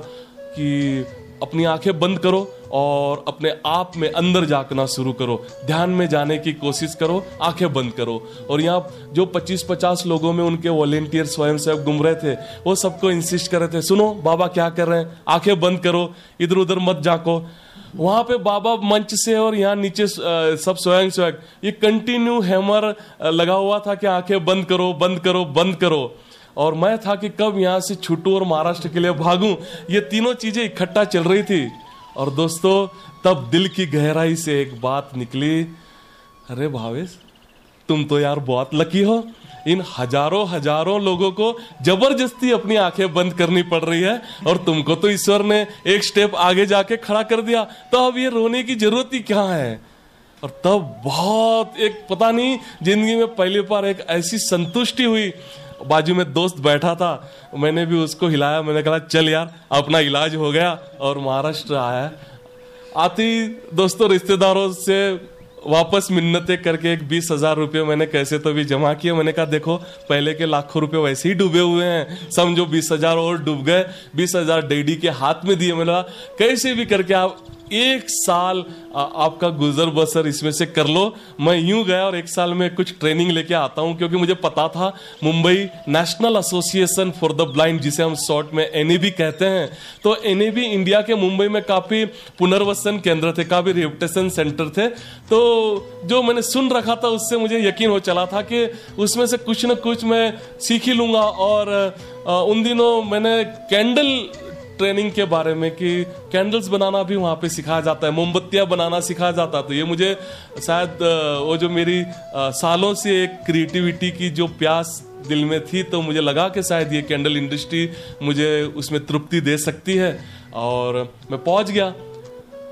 कि अपनी आँखें बंद करो। और अपने आप में अंदर झांकना शुरू करो। ध्यान में जाने की कोशिश करो, आँखें बंद करो। और यहाँ जो 25-50 लोगों में उनके वॉलेंटियर स्वयं सेवक घूम रहे थे, वो सबको इंसिस्ट कर रहे थे, सुनो, बाबा क्या कर रहे हैं? आँखें बंद करो इधर उधर मत जाको वहाँ पे बाबा मंच से और यहाँ नीचे सब स्वयं सेवक ये कंटिन्यू हैमर लगा हुआ था कि आँखें बंद करो बंद करो बंद करो। और मैं था कि कब यहाँ से छूटू और महाराष्ट्र के लिए भागूं। ये तीनों चीज़ें इकट्ठा चल रही थी। और दोस्तों, तब दिल की गहराई से एक बात निकली। अरे भावेश, तुम तो यार बहुत लकी हो। इन हज़ारों हज़ारों लोगों को ज़बरदस्ती अपनी आँखें बंद करनी पड़ रही है और तुमको तो ईश्वर ने एक स्टेप आगे जाके खड़ा कर दिया। तो अब ये रोने की ज़रूरत ही क्या है? और तब बहुत एक, पता नहीं, ज़िंदगी में पहली बार एक ऐसी संतुष्टि हुई। बाजू में दोस्त बैठा था, मैंने भी उसको हिलाया, मैंने कहा, चल यार, अपना इलाज हो गया और महाराष्ट्र आया आते दोस्तों रिश्तेदारों से वापस मिन्नतें करके एक बीस हज़ार रुपये मैंने कैसे तो भी जमा किए। मैंने कहा, देखो, पहले के लाखों रुपए वैसे ही डूबे हुए हैं। समझो, बीस हज़ार और डूब गए, बीस हज़ार डेडी के हाथ में दिए। मैंने कहा, कैसे भी करके आप एक साल आपका गुजर बसर इसमें से कर लो। मैं यूँ गया और एक साल में कुछ ट्रेनिंग लेके आता हूँ, क्योंकि मुझे पता था Mumbai national association for the blind जिसे हम शॉर्ट में एनएबी कहते हैं। तो एनएबी इंडिया के मुंबई में काफ़ी पुनर्वसन केंद्र थे, काफ़ी रिहेबिटेशन सेंटर थे। तो जो मैंने सुन रखा था, उससे मुझे यकीन हो चला था कि उसमें से कुछ ना कुछ मैं सीख ही लूँगा। और उन दिनों मैंने कैंडल ट्रेनिंग के बारे में कि कैंडल्स बनाना भी वहाँ पे सिखाया जाता है, मोमबत्तियाँ बनाना सिखाया जाता है। तो ये मुझे शायद वो जो मेरी सालों से एक क्रिएटिविटी की जो प्यास दिल में थी तो मुझे लगा कि शायद ये कैंडल इंडस्ट्री मुझे उसमें तृप्ति दे सकती है। और मैं पहुँच गया।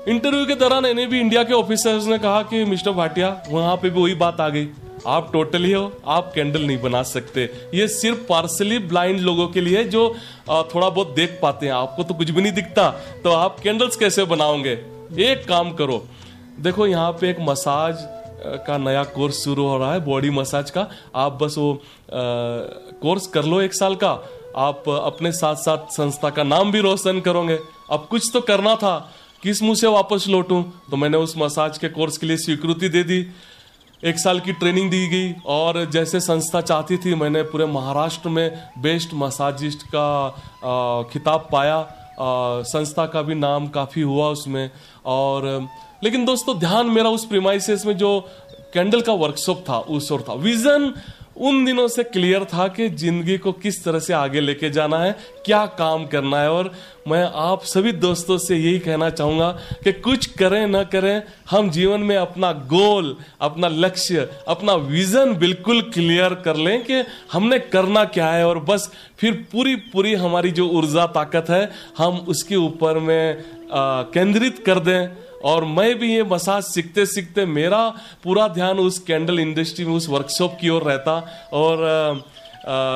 इंटरव्यू के दौरान इन्हें भी इंडिया के ऑफिसर्स ने कहा कि, मिस्टर भाटिया, वहाँ पे भी वही बात आ गई। आप टोटली हो आप कैंडल नहीं बना सकते। ये सिर्फ़ पार्सली ब्लाइंड लोगों के लिए जो थोड़ा बहुत देख पाते हैं। आपको तो कुछ भी नहीं दिखता। तो आप कैंडल्स कैसे बनाओगे? एक काम करो। देखो यहाँ पे एक मसाज का नया कोर्स शुरू हो रहा है बॉडी मसाज का। आप बस वो अ, कोर्स कर लो एक साल का। आप अपने साथ साथ संस्था का नाम भी रोशन करोगे। अब कुछ तो करना था। किस मुँह से वापस लौटूं? तो मैंने उस मसाज के कोर्स के लिए स्वीकृति दे दी। एक साल की ट्रेनिंग दी गई और जैसे संस्था चाहती थी मैंने पूरे महाराष्ट्र में बेस्ट मसाजिस्ट का खिताब पाया। आ, संस्था का भी नाम काफ़ी हुआ उसमें। और लेकिन दोस्तों ध्यान मेरा उस प्रीमाइसेस में जो कैंडल का वर्कशॉप था उस ओर था। विजन उन दिनों से क्लियर था कि ज़िंदगी को किस तरह से आगे लेके जाना है, क्या काम करना है। और मैं आप सभी दोस्तों से यही कहना चाहूँगा कि कुछ करें, ना करें, हम जीवन में अपना गोल, अपना लक्ष्य, अपना विजन बिल्कुल क्लियर कर लें कि हमने करना क्या है। और बस फिर पूरी पूरी हमारी जो ऊर्जा ताकत है, हम उसके ऊपर में केंद्रित कर दें। और मैं भी ये मसाज सीखते सीखते मेरा पूरा ध्यान उस कैंडल इंडस्ट्री में, उस वर्कशॉप की ओर रहता। और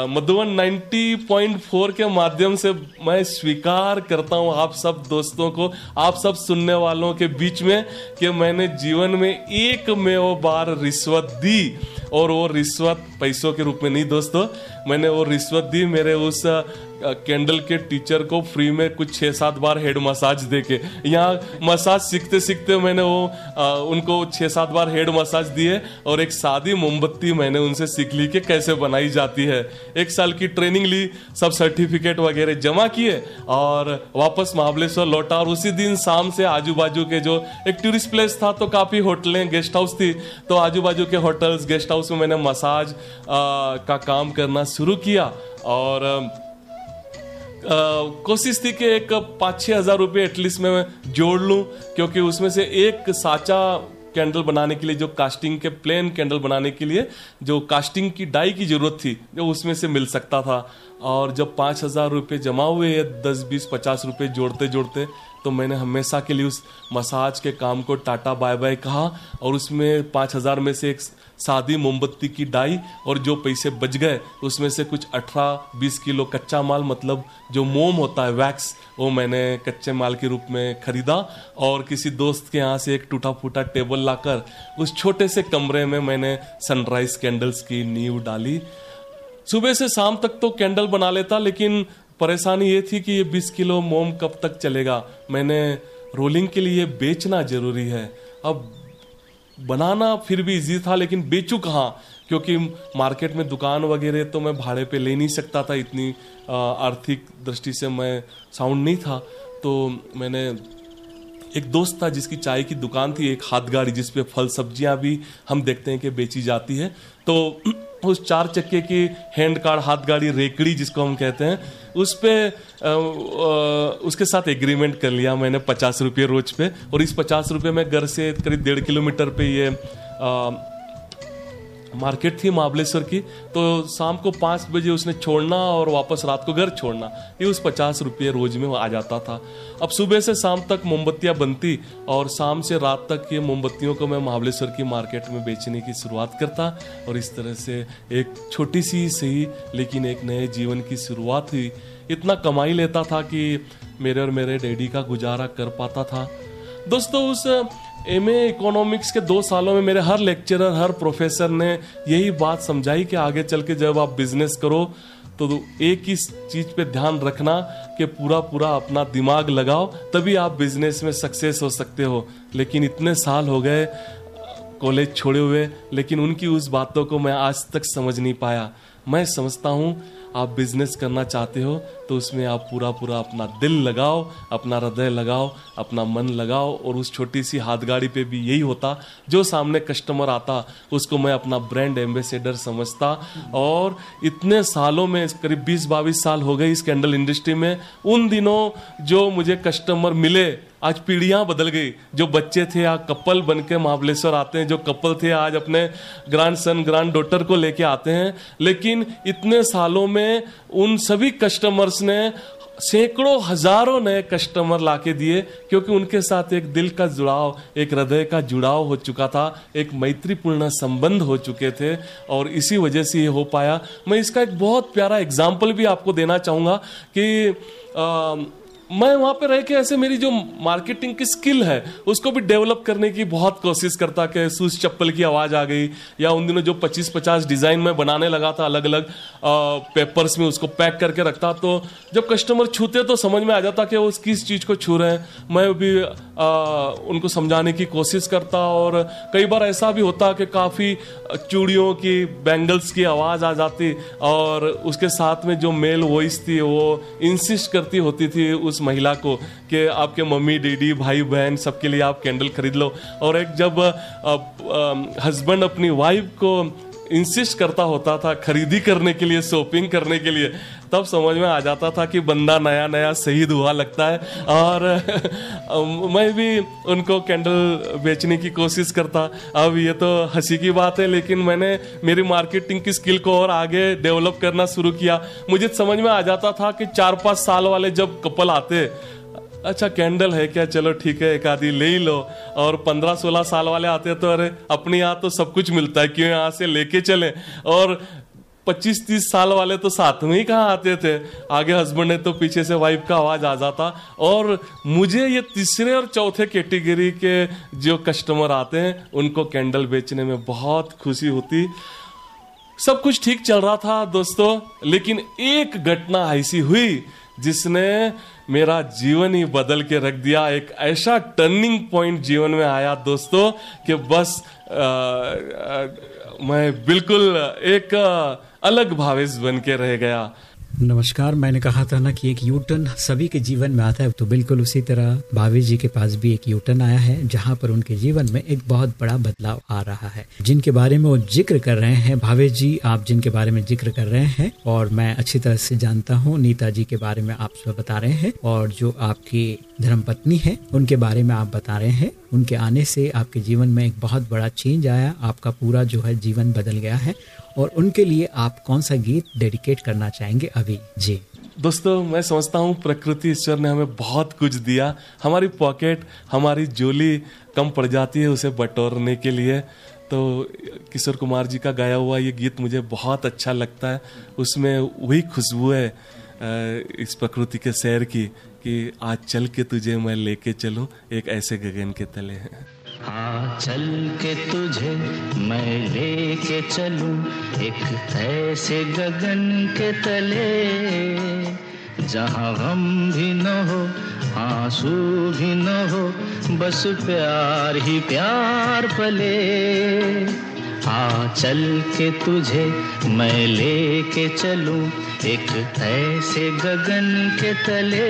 मधुबन 90.4 के माध्यम से मैं स्वीकार करता हूँ आप सब दोस्तों को, आप सब सुनने वालों के बीच में कि मैंने जीवन में एक में वो बार रिश्वत दी। और वो रिश्वत पैसों के रूप में नहीं दोस्तों मैंने वो रिश्वत दी मेरे उस कैंडल के टीचर को फ्री में कुछ छः सात बार हेड मसाज दे के यहाँ मसाज सीखते सीखते मैंने वो आ, उनको छः सात बार हेड मसाज दिए और एक सादी मोमबत्ती मैंने उनसे सीख ली कि कैसे बनाई जाती है। एक साल की ट्रेनिंग ली सब सर्टिफिकेट वगैरह जमा किए और वापस महाबलेश्वर लौटा और उसी दिन शाम से आजू बाजू के जो एक टूरिस्ट प्लेस था तो काफ़ी होटलें गेस्ट हाउस थी। तो आजू बाजू के होटल्स गेस्ट हाउस में मैंने मसाज आ, का काम करना शुरू किया और कोशिश थी कि एक पाँच छः हज़ार रुपये एटलीस्ट मैं जोड़ लूँ, क्योंकि उसमें से एक साचा कैंडल बनाने के लिए, जो कास्टिंग के प्लेन कैंडल बनाने के लिए, जो कास्टिंग की डाई की ज़रूरत थी, जो उसमें से मिल सकता था। और जब पाँच हज़ार रुपये जमा हुए, या दस, बीस, पचास रुपये जोड़ते जोड़ते तो मैंने हमेशा के लिए उस मसाज के काम को टाटा बाय बाय कहा, और उसमें पाँच हज़ार में से एक सादी मोमबत्ती की डाई और जो पैसे बच गए, उसमें से कुछ अठारह, बीस किलो कच्चा माल मतलब जो मोम होता है, वैक्स, वो मैंने कच्चे माल के रूप में खरीदा और किसी दोस्त के यहाँ से एक टूटा फूटा टेबल लाकर उस छोटे से कमरे में मैंने सनराइज कैंडल्स की नींव डाली। सुबह से शाम तक तो कैंडल बना लेता, लेकिन परेशानी ये थी कि ये 20 किलो मोम कब तक चलेगा? मैंने रोलिंग के लिए बेचना ज़रूरी है। अब बनाना फिर भी इजी था, लेकिन बेचू कहाँ? क्योंकि मार्केट में दुकान वगैरह तो मैं भाड़े पे ले नहीं सकता था, इतनी आर्थिक दृष्टि से मैं साउंड नहीं था। तो मैंने एक दोस्त था जिसकी चाय की दुकान थी, एक हाथ गाड़ी जिसपे फल सब्ज़ियाँ भी हम देखते हैं कि बेची जाती है। तो उस चार चक्के की हैंड कार हाथ गाड़ी रेकड़ी जिसको हम कहते हैं उस पर उसके साथ एग्रीमेंट कर लिया मैंने पचास रुपये रोज पे। और इस पचास रुपये में घर से करीब डेढ़ किलोमीटर पे ये मार्केट थी महाबलेश्वर की तो शाम को पाँच बजे उसने छोड़ना और वापस रात को घर छोड़ना। ये उस पचास रुपये रोज में आ जाता था। अब सुबह से शाम तक मोमबत्तियाँ बनती और शाम से रात तक ये मोमबत्तियों को मैं महाबलेश्वर की मार्केट में बेचने की शुरुआत करता और इस तरह से एक छोटी सी सही लेकिन एक नए जीवन की शुरुआत हुई। इतना कमाई लेता था कि मेरे और मेरे डैडी का गुजारा कर पाता था। दोस्तों, उस एम ए इकोनॉमिक्स के दो सालों में मेरे हर लेक्चरर हर प्रोफेसर ने यही बात समझाई कि आगे चल के जब आप बिज़नेस करो तो एक ही चीज़ पे ध्यान रखना कि पूरा पूरा अपना दिमाग लगाओ, तभी आप बिज़नेस में सक्सेस हो सकते हो। लेकिन इतने साल हो गए कॉलेज छोड़े हुए, लेकिन उनकी उस बातों को मैं आज तक समझ नहीं पाया। मैं समझता हूँ आप बिज़नेस करना चाहते हो तो उसमें आप पूरा पूरा अपना दिल लगाओ, अपना हृदय लगाओ, अपना मन लगाओ और उस छोटी सी हाथ गाड़ी पे भी यही होता जो सामने कस्टमर आता, उसको मैं अपना ब्रांड एम्बेसडर समझता। और इतने सालों में, करीब 20-22 साल हो गए इस कैंडल इंडस्ट्री में, उन दिनों जो मुझे कस्टमर मिले आज पीढ़ियाँ बदल गई। जो बच्चे थे आज कपल बन के महाबलेश्वर आते हैं। जो कपल थे आज अपने ग्रैंड सन ग्रैंड डॉटर को लेके आते हैं। लेकिन इतने सालों में उन सभी कस्टमर्स ने सैकड़ों हज़ारों नए कस्टमर लाके दिए क्योंकि उनके साथ एक दिल का जुड़ाव एक हृदय का जुड़ाव हो चुका था एक मैत्रीपूर्ण संबंध हो चुके थे और इसी वजह से ये हो पाया। मैं इसका एक बहुत प्यारा एग्ज़ाम्पल भी आपको देना चाहूँगा कि आ, मैं वहाँ पे रह के ऐसे मेरी जो मार्केटिंग की स्किल है उसको भी डेवलप करने की बहुत कोशिश करता कि सूज चप्पल की आवाज़ आ गई या उन दिनों जो 25-50 डिज़ाइन में बनाने लगा था अलग अलग पेपर्स में उसको पैक करके रखता तो जब कस्टमर छूते तो समझ में आ जाता कि वो किस चीज़ को छू रहे हैं। मैं भी आ, उनको समझाने की कोशिश करता और कई बार ऐसा भी होता कि काफ़ी चूड़ियों की बैंगल्स की आवाज़ आ जाती और उसके साथ में जो मेल वॉइस थी वो इंसिस्ट करती होती थी उस महिला को कि आपके मम्मी, डैडी, भाई, बहन सबके लिए आप कैंडल खरीद लो। और एक जब हस्बैंड अपनी वाइफ को इंसिस्ट करता होता था खरीदी करने के लिए शॉपिंग करने के लिए तब समझ में आ जाता था कि बंदा नया नया शहीद हुआ लगता है। और मैं भी उनको कैंडल बेचने की कोशिश करता। अब ये तो हँसी की बात है, लेकिन मैंने मेरी मार्केटिंग की स्किल को और आगे डेवलप करना शुरू किया। मुझे समझ में आ जाता था कि चार पाँच साल वाले जब कपल आते अच्छा कैंडल है क्या? चलो ठीक है, एक आदि ले ही लो। और पंद्रह सोलह साल वाले आते हैं तो अरे, अपने यहाँ तो सब कुछ मिलता है, क्यों यहाँ से लेके चले? और पच्चीस तीस साल वाले तो साथ में ही कहाँ आते थे? आगे हस्बैंड है तो पीछे से वाइफ का आवाज़ आ जाता। और मुझे ये तीसरे और चौथे कैटेगरी के जो कस्टमर आते हैं उनको कैंडल बेचने में बहुत खुशी होती। सब कुछ ठीक चल रहा था दोस्तों लेकिन एक घटना ऐसी हुई जिसने मेरा जीवन ही बदल के रख दिया। एक ऐसा टर्निंग पॉइंट जीवन में आया दोस्तों कि बस आ, आ, मैं बिल्कुल एक अलग भावेश बन के रह गया। नमस्कार, मैंने कहा था ना कि एक यूटर्न सभी के जीवन में आता है तो बिल्कुल उसी तरह भाभी जी के पास भी एक यूटर्न आया है, जहाँ पर उनके जीवन में एक बहुत बड़ा बदलाव आ रहा है। जिनके बारे में वो ज़िक्र कर रहे हैं भावे जी, आप जिनके बारे में ज़िक्र कर रहे हैं, और मैं अच्छी तरह से जानता हूँ, नीता जी के बारे में आप सब बता रहे हैं, और जो आपकी धर्मपत्नी है, उनके बारे में आप बता रहे हैं, उनके आने से आपके जीवन में एक बहुत बड़ा चेंज आया, आपका पूरा जो है जीवन बदल गया है और उनके लिए आप कौन सा गीत डेडिकेट करना चाहेंगे अभी? जी। दोस्तों, मैं समझता हूँ प्रकृति ईश्वर ने हमें बहुत कुछ दिया। हमारी पॉकेट, हमारी जोली कम पड़ जाती है उसे बटोरने के लिए। तो किशोर कुमार जी का गाया हुआ ये गीत मुझे बहुत अच्छा लगता है। उसमें वही खुशबू है इस प्रकृति के शहर की, कि आज चल के तुझे मैं लेके चलूँ, एक ऐसे गगन के तले हैं। हाँ चल के तुझे मैं लेके चलूँ एक ऐसे गगन के तले, जहाँ गम भी न हो, आँसू भी न हो, बस प्यार ही प्यार पले। हाँ चल के तुझे मैं लेके चलूँ एक ऐसे गगन के तले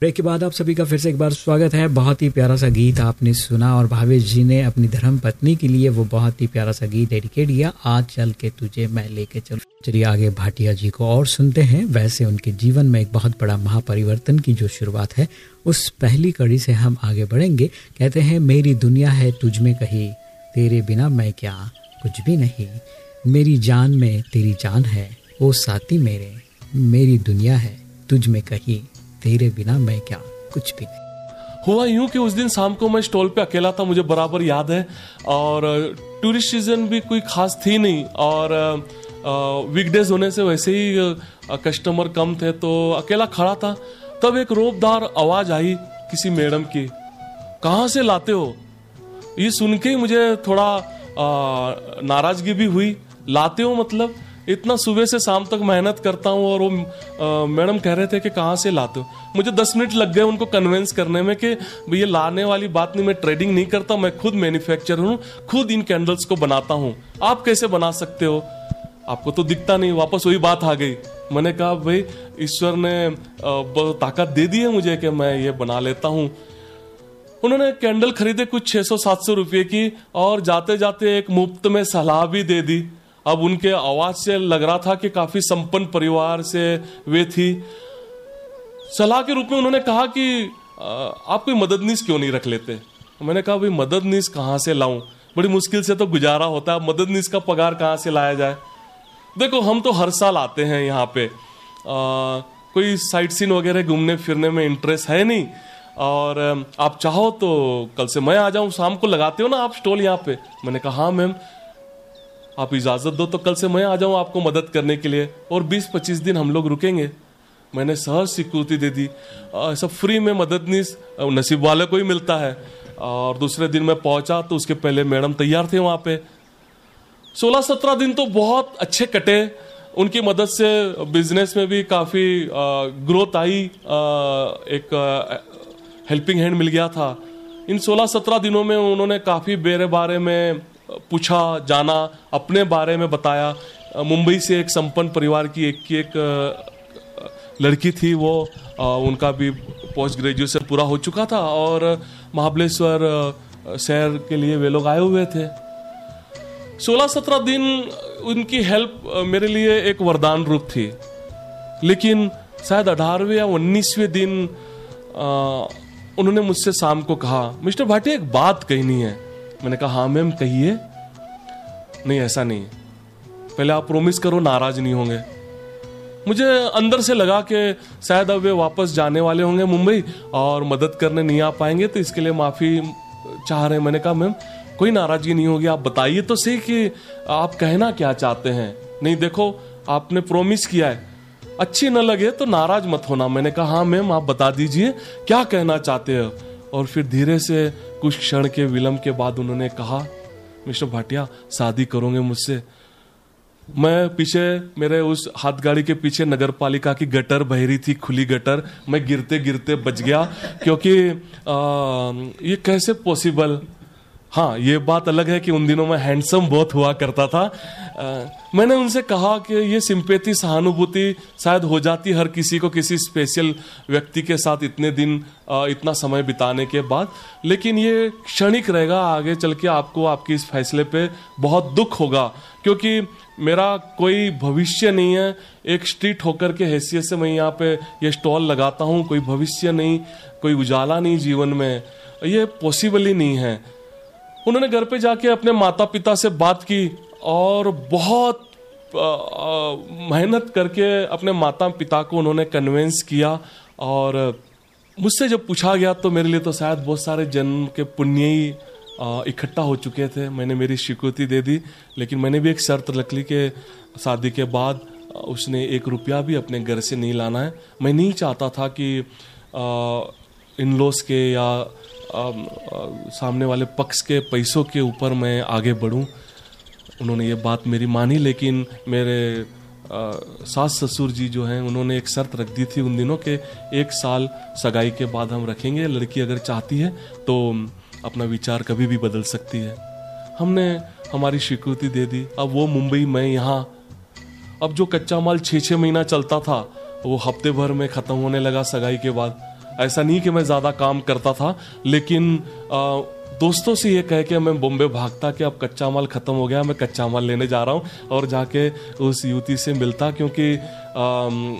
ब्रेक के बाद आप सभी का फिर से एक बार स्वागत है। बहुत ही प्यारा सा गीत आपने सुना और भावेश जी ने अपनी धर्म पत्नी के लिए वो बहुत ही प्यारा सा गीत डेडिकेट किया। आज चल के तुझे मैं लेके चल। चलिए आगे भाटिया जी को और सुनते हैं। वैसे उनके जीवन में एक बहुत बड़ा महापरिवर्तन की जो शुरुआत है, उस पहली कड़ी से हम आगे बढ़ेंगे। कहते हैं, मेरी दुनिया है तुझ में कही, तेरे बिना मैं क्या कुछ भी नहीं। मेरी जान में तेरी जान है ओ साथी मेरे। मेरी दुनिया है तुझ में कही। तेरे बिना मैं क्या? कुछ भी नहीं। हुआ यूँ कि उस दिन शाम को मैं स्टॉल पे अकेला था, मुझे बराबर याद है। और टूरिस्ट सीज़न भी कोई खास थी नहीं। और वीकडेज होने से वैसे ही कस्टमर कम थे तो अकेला खड़ा था। तब एक रोबदार आवाज़ आई किसी मैडम की। कहाँ से लाते हो? ये सुन के ही मुझे थोड़ा नाराज़गी भी हुई। लाते हो मतलब? इतना सुबह से शाम तक मेहनत करता हूँ और वो मैडम कह रहे थे कि कहाँ से लाते हो? मुझे दस मिनट लग गए उनको कन्वेंस करने में कि ये लाने वाली बात नहीं, मैं ट्रेडिंग नहीं करता, मैं खुद मैन्युफैक्चरर हूँ, खुद इन कैंडल्स को बनाता हूँ। आप कैसे बना सकते हो? आपको तो दिखता नहीं, वापस वही बात आ गई। मैंने कहा, भाई, ईश्वर ने ताकत दे दी है मुझे कि मैं ये बना लेता हूँ। उन्होंने कैंडल खरीदे कुछ 600-700 रुपए की और जाते जाते एक मुफ़्त में सलाह भी दे दी। अब उनके आवाज़ से लग रहा था कि काफ़ी संपन्न परिवार से वे थी। सलाह के रूप में उन्होंने कहा कि आप कोई मददनीस क्यों नहीं रख लेते? मैंने कहा भाई मददनीस कहाँ से लाऊं? बड़ी मुश्किल से तो गुजारा होता है। मददनीस का पगार कहाँ से लाया जाए? देखो हम तो हर साल आते हैं यहाँ पे। आ, कोई साइट सीन वगैरह घूमने फिरने में इंटरेस्ट है नहीं। और आप चाहो तो कल से मैं आ जाऊँ। शाम को लगाते हो ना आप स्टॉल यहाँ पे? मैंने कहा हाँ मैम। आप इजाज़त दो तो कल से मैं आ जाऊँ आपको मदद करने के लिए। और 20-25 दिन हम लोग रुकेंगे। मैंने सहज स्वीकृति दे दी। सब फ्री में मदद नहीं नसीब वाले को ही मिलता है। और दूसरे दिन मैं पहुँचा तो उसके पहले मैडम तैयार थे वहाँ पे। 16-17 दिन तो बहुत अच्छे कटे। उनकी मदद से बिज़नेस में भी काफ़ी ग्रोथ आई। एक हेल्पिंग हैंड मिल गया था। इन 16-17 दिनों में उन्होंने काफ़ी मेरे बारे में पूछा, जाना, अपने बारे में बताया। मुंबई से एक संपन्न परिवार की एक की एक लड़की थी वो। उनका भी पोस्ट ग्रेजुएशन पूरा हो चुका था और महाबलेश्वर शहर के लिए वे लोग आए हुए थे। 16-17 दिन उनकी हेल्प मेरे लिए एक वरदान रूप थी। लेकिन शायद अठारहवें या उन्नीसवें दिन उन्होंने मुझसे शाम को कहा, मिस्टर भाटी, एक बात कहनी है। मैंने कहा हाँ मैम, कहिए। नहीं, ऐसा नहीं पहले आप प्रोमिस करो, नाराज़ नहीं होंगे। मुझे अंदर से लगा कि शायद अब वे वापस जाने वाले होंगे मुंबई और मदद करने नहीं आ पाएँगे तो इसके लिए माफ़ी चाह रहे हैं। मैंने कहा, मैम, कोई नाराज़गी नहीं होगी। आप बताइए तो सही कि आप कहना क्या चाहते हैं? नहीं, देखो, आपने प्रोमिस किया है। अच्छी न लगे तो नाराज़ मत होना। मैंने कहा हाँ मैम, आप बता दीजिए, क्या कहना चाहते हो? और फिर धीरे से कुछ क्षण के विलंब के बाद उन्होंने कहा मिस्टर भाटिया शादी करोगे मुझसे? मैं पीछे मेरे उस हाथ गाड़ी के पीछे नगर पालिका की गटर बह रही थी खुली गटर। मैं गिरते गिरते बच गया क्योंकि आ, ये कैसे पॉसिबल हाँ ये बात अलग है कि उन दिनों में हैंडसम बहुत हुआ करता था। आ, मैंने उनसे कहा कि ये सिंपेथी सहानुभूति शायद हो जाती हर किसी को किसी स्पेशल व्यक्ति के साथ इतने दिन आ, इतना समय बिताने के बाद। लेकिन ये क्षणिक रहेगा आगे चल के आपको आपके इस फैसले पे बहुत दुख होगा। क्योंकि मेरा कोई भविष्य नहीं है। एक स्ट्रीट होकर के हैसियत से मैं यहाँ पे ये स्टॉल लगाता हूँ कोई भविष्य नहीं कोई उजाला नहीं जीवन में। ये पॉसिबल ही नहीं है। उन्होंने घर पे जाके अपने माता पिता से बात की और बहुत मेहनत करके अपने माता पिता को उन्होंने कन्वेंस किया और मुझसे जब पूछा गया तो मेरे लिए तो शायद बहुत सारे जन्म के पुण्य ही इकट्ठा हो चुके थे। मैंने मेरी स्वीकृति दे दी, लेकिन मैंने भी एक शर्त रख ली कि शादी के बाद उसने एक रुपया भी अपने घर से नहीं लाना है। मैं नहीं चाहता था कि इन लॉस के या सामने वाले पक्ष के पैसों के ऊपर मैं आगे बढ़ूं। उन्होंने ये बात मेरी मानी, लेकिन मेरे सास ससुर जी जो हैं, उन्होंने एक शर्त रख दी थी उन दिनों के एक साल सगाई के बाद हम रखेंगे। लड़की अगर चाहती है तो अपना विचार कभी भी बदल सकती है। हमने हमारी स्वीकृति दे दी। अब वो मुंबई में यहाँ, अब जो कच्चा माल छः छः महीना चलता था, वो हफ़्ते भर में ख़त्म होने लगा सगाई के बाद। ऐसा नहीं कि मैं ज़्यादा काम करता था लेकिन आ, दोस्तों से ये कह के मैं बॉम्बे भागता कि अब कच्चा माल ख़त्म हो गया मैं कच्चा माल लेने जा रहा हूँ और जाके उस युवती से मिलता क्योंकि आम,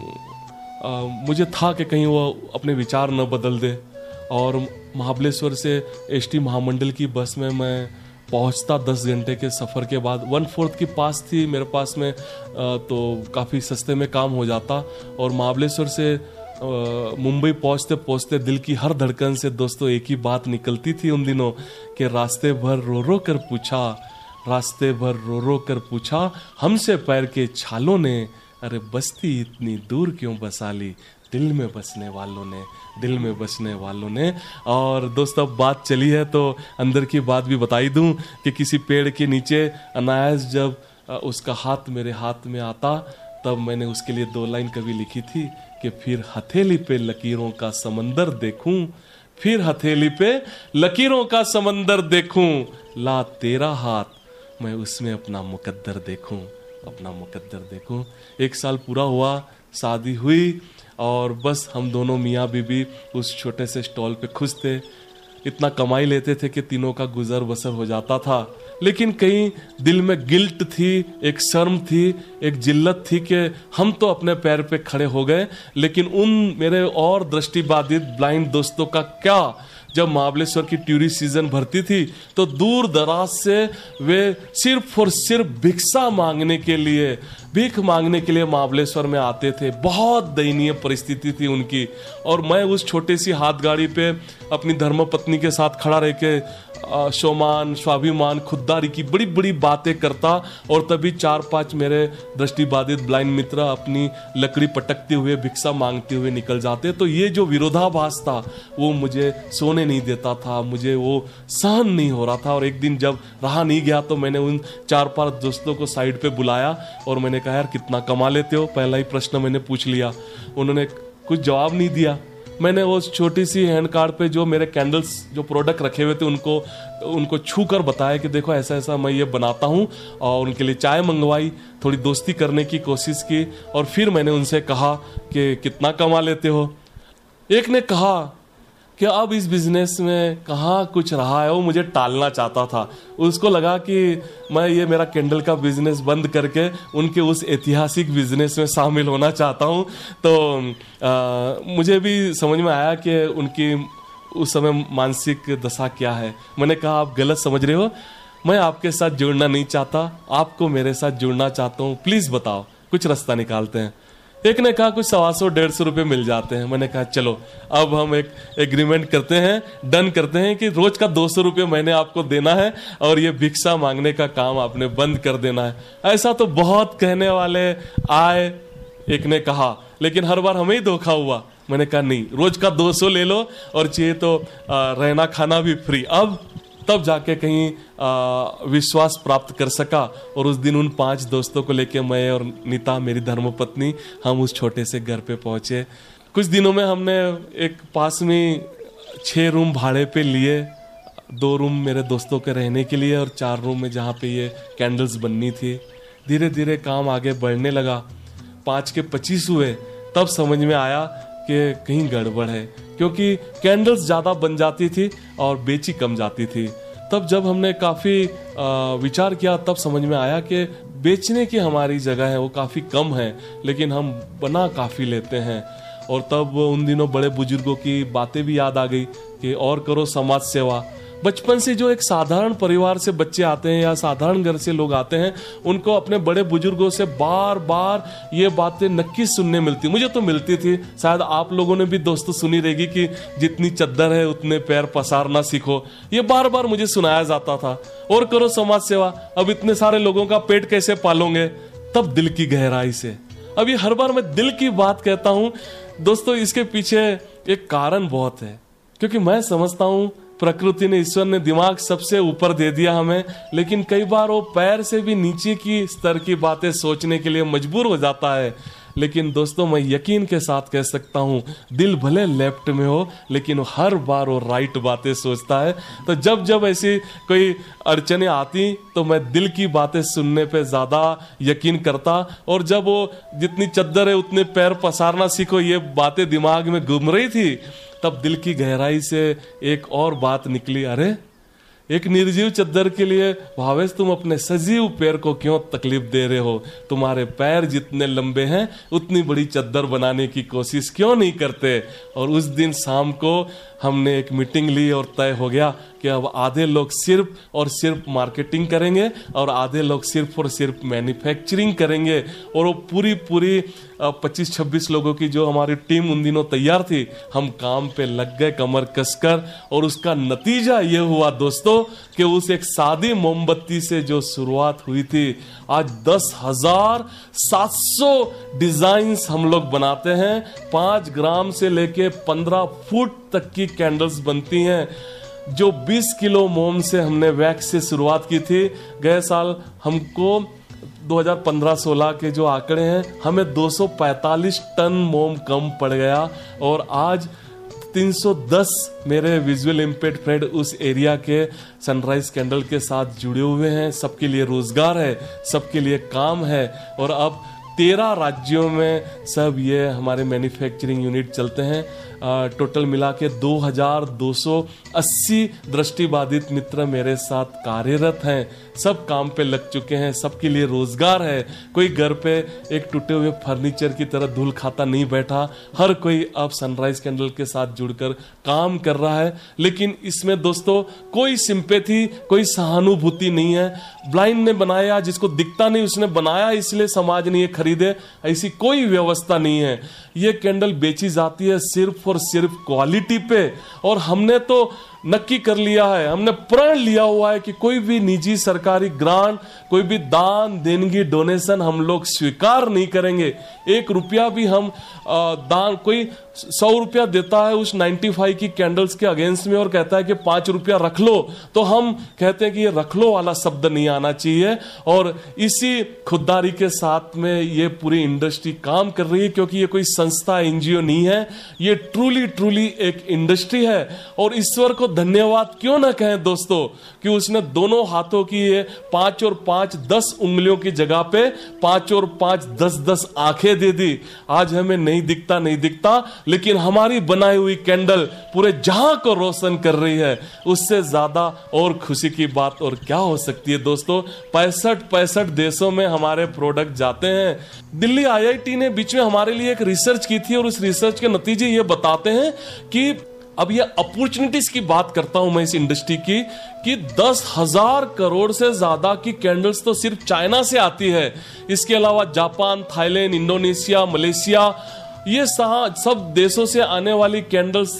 आ, मुझे था कि कहीं वो अपने विचार न बदल दे। और महाबलेश्वर से एसटी महामंडल की बस में मैं पहुँचता दस घंटे के सफ़र के बाद। वन फोर्थ की पास थी मेरे पास में तो काफ़ी सस्ते में काम हो जाता। और महाबलेश्वर से मुंबई पहुँचते पहुँचते दिल की हर धड़कन से दोस्तों एक ही बात निकलती थी उन दिनों कि रास्ते भर रो रो कर पूछा, रास्ते भर रो रो कर पूछा, हमसे पैर के छालों ने, अरे बस्ती इतनी दूर क्यों बसा ली? दिल में बसने वालों ने, दिल में बसने वालों ने। और दोस्तों, अब बात चली है तो अंदर की बात भी बताई दूँ कि किसी पेड़ के नीचे अनायास जब उसका हाथ मेरे हाथ में आता, तब मैंने उसके लिए दो लाइन कभी लिखी थी कि फिर हथेली पे लकीरों का समंदर देखूँ, फिर हथेली पे लकीरों का समंदर देखूँ। ला तेरा हाथ, मैं उसमें अपना मुकद्दर देखूँ, अपना मुकद्दर देखूँ। एक साल पूरा हुआ, शादी हुई, और बस हम दोनों मियाँ बीबी उस छोटे से स्टॉल पे खुश थे। इतना कमाई लेते थे कि तीनों का गुजर बसर हो जाता था। लेकिन कहीं दिल में गिल्ट थी, एक शर्म थी, एक जिल्लत थी कि हम तो अपने पैर पे खड़े हो गए, लेकिन उन मेरे और दृष्टिबाधित ब्लाइंड दोस्तों का क्या? जब महाबलेश्वर की टूरिस्ट सीज़न भरती थी तो दूर दराज से वे सिर्फ़ और सिर्फ़ भिक्षा मांगने के लिए, भीख मांगने के लिए महाबलेश्वर में आते थे। बहुत दयनीय परिस्थिति थी उनकी। और मैं उस छोटी सी हाथ गाड़ी पे अपनी धर्मपत्नी के साथ खड़ा रह के शोमान, स्वाभिमान, खुददारी की बड़ी बड़ी बातें करता और तभी चार पाँच मेरे दृष्टिबाधित ब्लाइंड मित्र अपनी लकड़ी पटकते हुए, भिक्षा मांगते हुए निकल जाते। तो ये जो विरोधाभास था, वो मुझे सोने नहीं देता था, मुझे वो सहन नहीं हो रहा था। और एक दिन जब रहा नहीं गया तो मैंने उन चार पाँच दोस्तों को साइड पे बुलाया और मैंने कहा, यार, कितना कमा लेते हो? पहला ही प्रश्न मैंने पूछ लिया। उन्होंने कुछ जवाब नहीं दिया। मैंने वो छोटी सी हैंड कार्ड पे जो मेरे कैंडल्स जो प्रोडक्ट रखे हुए थे, उनको उनको छू कर बताया कि देखो, ऐसा ऐसा मैं ये बनाता हूँ, और उनके लिए चाय मंगवाई, थोड़ी दोस्ती करने की कोशिश की, और फिर मैंने उनसे कहा कि कितना कमा लेते हो? एक ने कहा कि अब इस बिज़नेस में कहाँ कुछ रहा है? वो मुझे टालना चाहता था। उसको लगा कि मैं ये मेरा कैंडल का बिज़नेस बंद करके उनके उस ऐतिहासिक बिज़नेस में शामिल होना चाहता हूँ। तो आ, मुझे भी समझ में आया कि उनकी उस समय मानसिक दशा क्या है। मैंने कहा आप गलत समझ रहे हो। मैं आपके साथ जुड़ना नहीं चाहता। आपको मेरे साथ जुड़ना चाहता हूँ। प्लीज़ बताओ। कुछ रास्ता निकालते हैं। एक ने कहा, कुछ सवा सौ, डेढ़ सौ रुपये मिल जाते हैं। मैंने कहा, चलो, अब हम एक एग्रीमेंट करते हैं डन करते हैं कि रोज का दो सौ रुपये मैंने आपको देना है और ये भिक्षा मांगने का काम आपने बंद कर देना है। ऐसा तो बहुत कहने वाले आए, एक ने कहा, लेकिन हर बार हमें ही धोखा हुआ। मैंने कहा, नहीं, रोज का 200 ले लो और चाहिए तो रहना खाना भी फ्री अब तब जाके कहीं आ, विश्वास प्राप्त कर सका। और उस दिन उन पाँच दोस्तों को लेके मैं और नीता मेरी धर्मपत्नी हम उस छोटे से घर पे पहुँचे। कुछ दिनों में हमने एक पास में छह रूम भाड़े पे लिए। दो रूम मेरे दोस्तों के रहने के लिए और चार रूम में जहाँ पे ये कैंडल्स बननी थी। धीरे धीरे काम आगे बढ़ने लगा। पाँच के पच्चीस हुए। तब समझ में आया कि कहीं गड़बड़ है, क्योंकि कैंडल्स ज़्यादा बन जाती थी और बेची कम जाती थी। तब जब हमने काफ़ी विचार किया, तब समझ में आया कि बेचने की हमारी जगह है, वो काफ़ी कम है, लेकिन हम बना काफ़ी लेते हैं। और तब उन दिनों बड़े बुज़ुर्गों की बातें भी याद आ गई कि और करो समाज सेवा। बचपन से जो एक साधारण परिवार से बच्चे आते हैं या साधारण घर से लोग आते हैं, उनको अपने बड़े बुज़ुर्गों से बार बार ये बातें नक्की सुनने मिलती। मुझे तो मिलती थी। शायद आप लोगों ने भी दोस्तों सुनी रहेगी कि जितनी चद्दर है, उतने पैर पसारना सीखो। ये बार बार मुझे सुनाया जाता था। और करो समाज सेवा, अब इतने सारे लोगों का पेट कैसे पालोगे? तब दिल की गहराई से। अब ये हर बार मैं दिल की बात कहता हूँ। दोस्तों, इसके पीछे एक कारण बहुत है। क्योंकि मैं समझता हूँ प्रकृति ने, ईश्वर ने दिमाग सबसे ऊपर दे दिया हमें, लेकिन कई बार वो पैर से भी नीचे की स्तर की बातें सोचने के लिए मजबूर हो जाता है। लेकिन दोस्तों, मैं यकीन के साथ कह सकता हूँ, दिल भले लेफ़्ट में हो, लेकिन हर बार वो राइट बातें सोचता है। तो जब जब ऐसी कोई अड़चने आती तो मैं दिल की बातें सुनने पे ज़्यादा यकीन करता, और जब वो जितनी चद्दर है, उतने पैर पसारना सीखो, ये बातें दिमाग में घूम रही थी तब दिल की गहराई से एक और बात निकली, अरे, एक निर्जीव चद्दर के लिए भावेश, तुम अपने सजीव पैर को क्यों तकलीफ़ दे रहे हो? तुम्हारे पैर जितने लंबे हैं, उतनी बड़ी चद्दर बनाने की कोशिश क्यों नहीं करते? और उस दिन शाम को हमने एक मीटिंग ली और तय हो गया कि अब आधे लोग सिर्फ़ और सिर्फ़ मार्केटिंग करेंगे और आधे लोग सिर्फ़ और सिर्फ़ मैन्युफैक्चरिंग करेंगे और वो पूरी पूरी पच्चीस, छब्बीस लोगों की जो हमारी टीम उन दिनों तैयार थी, हम काम पे लग गए कमर कसकर। और उसका नतीजा ये हुआ दोस्तों कि उस एक सादी मोमबत्ती से जो शुरुआत हुई थी, आज दस हज़ार सात सौ डिज़ाइन हम लोग बनाते हैं। पाँच ग्राम से लेके पंद्रह फुट तक की कैंडल्स बनती हैं। जो 20 किलो मोम से हमने वैक्स से शुरुआत की थी, गए साल हमको 2015-16 के जो आंकड़े हैं, हमें 245 टन मोम कम पड़ गया और आज 310 मेरे विजुअल इम्पेक्ट फ्रेंड उस एरिया के सनराइज कैंडल के साथ जुड़े हुए हैं। सबके लिए रोज़गार है, सबके लिए काम है और अब तेरह राज्यों में सब ये हमारे मैन्युफैक्चरिंग यूनिट चलते हैं। टोटल मिला के 2280 दृष्टिबाधित मित्र मेरे साथ कार्यरत हैं। सब काम पे लग चुके हैं, सबके लिए रोज़गार है। कोई घर पे एक टूटे हुए फर्नीचर की तरह धूल खाता नहीं बैठा। हर कोई अब सनराइज कैंडल के साथ जुड़कर काम कर रहा है। लेकिन इसमें दोस्तों, कोई सिंपेथी, कोई सहानुभूति नहीं है। ब्लाइंड ने बनाया, जिसको दिखता नहीं, उसने बनाया, इसलिए समाज ने ये खरीदे। ऐसी कोई व्यवस्था नहीं है। ये कैंडल बेची जाती है सिर्फ़ और सिर्फ़ क्वालिटी पे। और हमने तो नक्की कर लिया है। हमने प्रण लिया हुआ है कि कोई भी निजी सरकारी ग्रांट, कोई भी दान, देनगी, डोनेशन हम लोग स्वीकार नहीं करेंगे। एक रुपया भी हम दान, कोई सौ रुपया देता है उस 95 की कैंडल्स के अगेंस्ट में और कहता है कि पाँच रुपया रख लो तो हम कहते हैं कि ये रख लो वाला शब्द नहीं आना चाहिए। और इसी खुददारी के साथ में ये पूरी इंडस्ट्री काम कर रही है, क्योंकि ये कोई संस्था, एनजीओ नहीं है। ये ट्रूली ट्रूली एक इंडस्ट्री है। और ईश्वर को धन्यवाद क्यों ना कहें दोस्तों कि उसने दोनों हाथों की ये पाँच और पाँच दस उंगलियों की जगह पे पाँच और पाँच दस दस आँखें दे दी। आज हमें नहीं दिखता नहीं दिखता, लेकिन हमारी बनाई हुई कैंडल पूरे जहाँ को रोशन कर रही है, उससे ज़्यादा और खुशी की बात और क्या हो सकती है दोस्तों? पैंसठ पैंसठ देशों में हमारे प्रोडक्ट जाते हैं। दिल्ली आईआईटी ने बीच में हमारे लिए एक रिसर्च की थी और उस रिसर्च के नतीजे ये बताते हैं कि अब ये अपॉर्चुनिटीज़ की बात करता हूँ मैं इस इंडस्ट्री की, कि दस हज़ार करोड़ से ज़्यादा की कैंडल्स तो सिर्फ़ चाइना से आती है। इसके अलावा जापान, थाईलैंड, इंडोनेशिया, मलेशिया, ये सब देशों से आने वाली कैंडल्स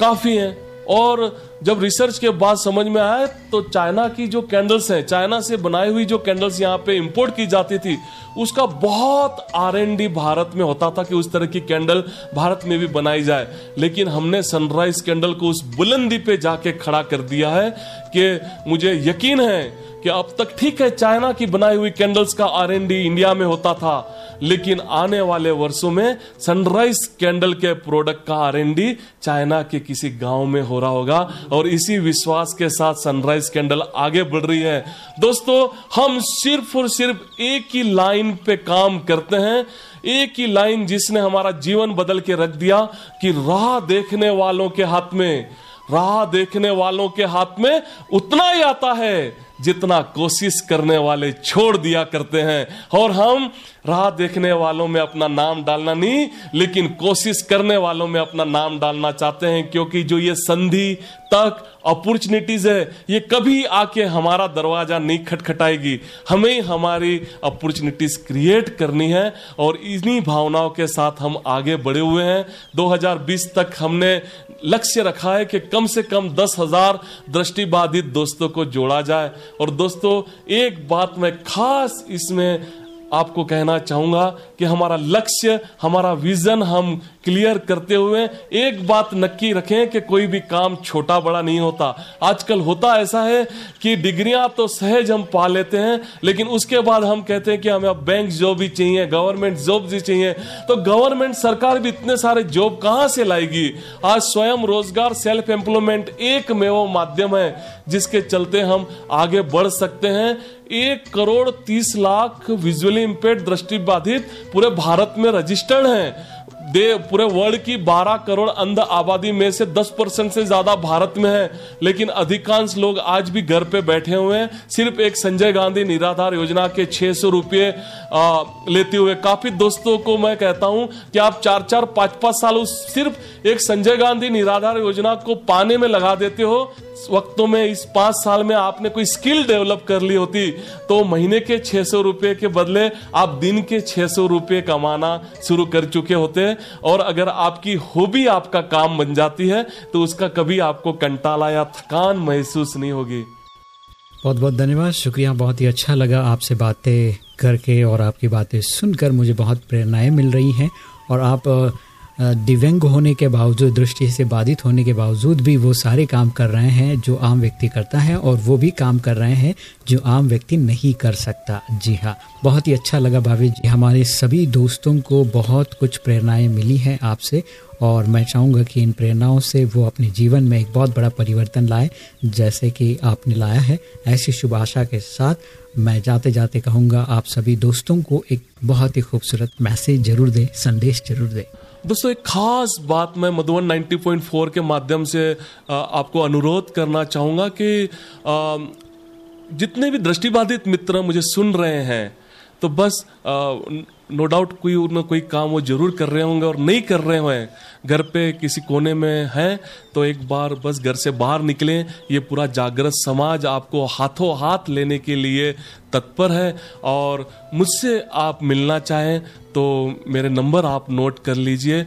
काफ़ी हैं। और जब रिसर्च के बाद समझ में आया तो चाइना की जो कैंडल्स हैं, चाइना से बनाई हुई जो कैंडल्स यहाँ पे इंपोर्ट की जाती थी, उसका बहुत आरएनडी भारत में होता था कि उस तरह की कैंडल भारत में भी बनाई जाए। लेकिन हमने सनराइज कैंडल को उस बुलंदी पे जाके खड़ा कर दिया है कि मुझे यकीन है कि अब तक ठीक है, चाइना की बनाई हुई कैंडल्स का आर इंडिया में होता था, लेकिन आने वाले वर्षों में सनराइज कैंडल के प्रोडक्ट का आरएनडी चाइना के किसी गाँव में हो रहा होगा, और इसी विश्वास के साथ सनराइज कैंडल आगे बढ़ रही है। दोस्तों, हम सिर्फ़ और सिर्फ़ एक ही लाइन पे काम करते हैं, एक ही लाइन जिसने हमारा जीवन बदल के रख दिया कि राह देखने वालों के हाथ में, राह देखने वालों के हाथ में उतना ही आता है। जितना कोशिश करने वाले छोड़ दिया करते हैं। और हम राह देखने वालों में अपना नाम डालना नहीं, लेकिन कोशिश करने वालों में अपना नाम डालना चाहते हैं, क्योंकि जो ये संधि तक अपॉर्चुनिटीज़ है, ये कभी आके हमारा दरवाज़ा नहीं खटखटाएगी। हमें हमारी अपॉर्चुनिटीज़ क्रिएट करनी है, और इन्हीं भावनाओं के साथ हम आगे बढ़े हुए हैं। 2020 तक हमने लक्ष्य रखा है कि कम से कम दस हज़ार दृष्टिबाधित दोस्तों को जोड़ा जाए। और दोस्तों एक बात मैं खास इसमें आपको कहना चाहूँगा कि हमारा लक्ष्य, हमारा विजन हम क्लियर करते हुए एक बात नक्की रखें कि कोई भी काम छोटा बड़ा नहीं होता। आजकल होता ऐसा है कि डिग्रियाँ तो सहज हम पा लेते हैं, लेकिन उसके बाद हम कहते हैं कि हमें अब बैंक जॉब भी चाहिए गवर्नमेंट जॉब भी चाहिए। तो गवर्नमेंट सरकार भी इतने सारे जॉब कहाँ से लाएगी? आज स्वयं रोज़गार सेल्फ एम्प्लॉयमेंट एक में वो माध्यम है, जिसके चलते हम आगे बढ़ सकते हैं। एक करोड़ तीस लाख विजुअली इंपेड दृष्टिबाधित पूरे भारत में रजिस्टर्ड हैं। दे, पूरे वर्ल्ड की 12 करोड़ अंध आबादी में से 10 परसेंट से ज़्यादा भारत में है। लेकिन अधिकांश लोग आज भी घर पे बैठे हुए हैं। सिर्फ़ एक संजय गांधी निराधार योजना के 600 रुपये लेते हुए। काफ़ी दोस्तों को मैं कहता हूँ कि आप चार चार, पाँच पाँच साल उस सिर्फ़ एक संजय गांधी निराधार योजना को पाने में लगा देते हो। वक्तों में, इस पाँच साल में आपने कोई स्किल डेवलप कर ली होती तो महीने के छह सौ रुपए के बदले आप दिन के छह सौ रुपए कमाना शुरू कर चुके होते और अगर आपकी हॉबी आपका काम बन जाती है तो उसका कभी आपको कंटाला या थकान महसूस नहीं होगी। बहुत बहुत धन्यवाद। शुक्रिया, बहुत ही अच्छा लगा आपसे बातें करके और आपकी बातें सुनकर मुझे बहुत प्रेरणाएँ मिल रही हैं। और आप दिव्यांग होने के बावजूद, दृष्टि से बाधित होने के बावजूद भी वो सारे काम कर रहे हैं जो आम व्यक्ति करता है और वो भी काम कर रहे हैं जो आम व्यक्ति नहीं कर सकता। जी हाँ बहुत ही अच्छा लगा भाभी जी, हमारे सभी दोस्तों को बहुत कुछ प्रेरणाएँ मिली हैं आपसे और मैं चाहूँगा कि इन प्रेरणाओं से वो अपने जीवन में एक बहुत बड़ा परिवर्तन लाए, जैसे कि आपने लाया है। ऐसी शुभ आशा के साथ मैं जाते जाते कहूँगा, आप सभी दोस्तों को एक बहुत ही खूबसूरत मैसेज ज़रूर दें, संदेश ज़रूर दे। दोस्तों, एक खास बात मैं मधुबन 90.4 के माध्यम से आपको अनुरोध करना चाहूँगा कि जितने भी दृष्टिबाधित मित्र मुझे सुन रहे हैं तो बस नो डाउट कोई ना कोई काम वो ज़रूर कर रहे होंगे और नहीं कर रहे हैं, घर पे किसी कोने में हैं तो एक बार बस घर से बाहर निकलें। ये पूरा जागृत समाज आपको हाथों हाथ लेने के लिए तत्पर है और मुझसे आप मिलना चाहें तो मेरे नंबर आप नोट कर लीजिए।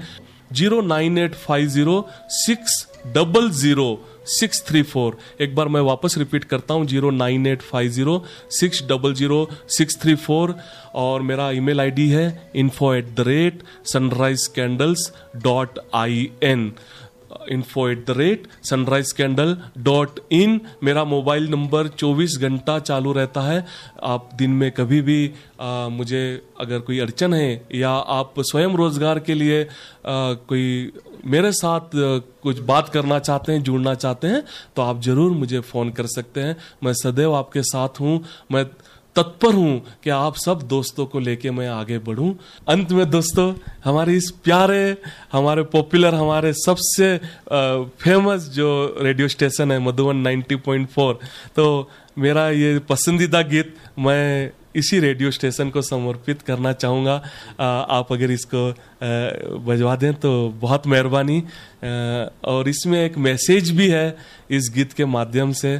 Zero nine eight five zero six double zero six three four. एक बार मैं वापस रिपीट करता हूँ, zero nine eight five zero, six double zero, six three four. और मेरा ईमेल आईडी है info at the rate sunrise candles dot I N info at the rate sunrise candle dot in मेरा mobile number 24 घंटा चालू रहता है। आप दिन में कभी भी आ, मुझे अगर कोई अड़चन है या आप स्वयं रोज़गार के लिए आ, कोई मेरे साथ कुछ बात करना चाहते हैं जुड़ना चाहते हैं तो आप ज़रूर मुझे फ़ोन कर सकते हैं। मैं सदैव आपके साथ हूँ। मैं तत्पर हूँ कि आप सब दोस्तों को लेके मैं आगे बढ़ूं। अंत में दोस्तों, हमारे इस प्यारे, हमारे पॉपुलर हमारे सबसे फ़ेमस जो रेडियो स्टेशन है मधुबन 90.4 तो मेरा ये पसंदीदा गीत मैं इसी रेडियो स्टेशन को समर्पित करना चाहूँगा। आप अगर इसको बजवा दें तो बहुत मेहरबानी। और इसमें एक मैसेज भी है इस गीत के माध्यम से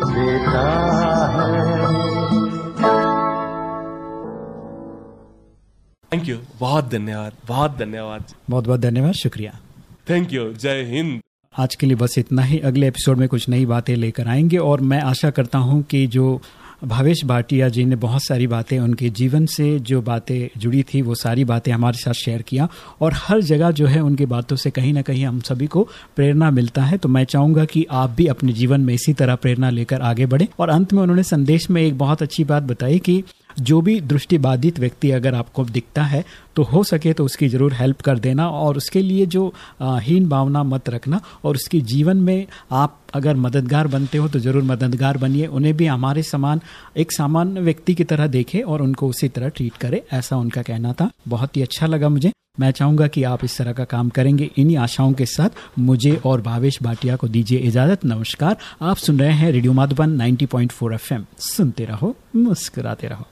देता है। थैंक यू बहुत धन्यवाद बहुत धन्यवाद। बहुत बहुत धन्यवाद शुक्रिया। थैंक यू जय हिंद। आज के लिए बस इतना ही। अगले एपिसोड में कुछ नई बातें लेकर आएँगे और मैं आशा करता हूँ कि जो भावेश भाटिया जी ने बहुत सारी बातें उनके जीवन से जो बातें जुड़ी थी, वो सारी बातें हमारे साथ शेयर किया और हर जगह जो है उनकी बातों से कहीं ना कहीं हम सभी को प्रेरणा मिलता है। तो मैं चाहूँगा कि आप भी अपने जीवन में इसी तरह प्रेरणा लेकर आगे बढ़े। और अंत में उन्होंने संदेश में एक बहुत अच्छी बात बताई कि जो भी दृष्टि बाधित व्यक्ति अगर आपको दिखता है तो हो सके तो उसकी ज़रूर हेल्प कर देना और उसके लिए जो हीन भावना मत रखना और उसके जीवन में आप अगर मददगार बनते हो तो ज़रूर मददगार बनिए। उन्हें भी हमारे समान, एक सामान्य व्यक्ति की तरह देखे और उनको उसी तरह ट्रीट करे, ऐसा उनका कहना था। बहुत ही अच्छा लगा मुझे। मैं चाहूँगा कि आप इस तरह का काम करेंगे। इन्हीं आशाओं के साथ मुझे और भावेश भाटिया को दीजिए इजाज़त। नमस्कार। आप सुन रहे हैं रेडियो माधुबन 90.4 एफएम। सुनते रहो, मुस्कुराते रहो।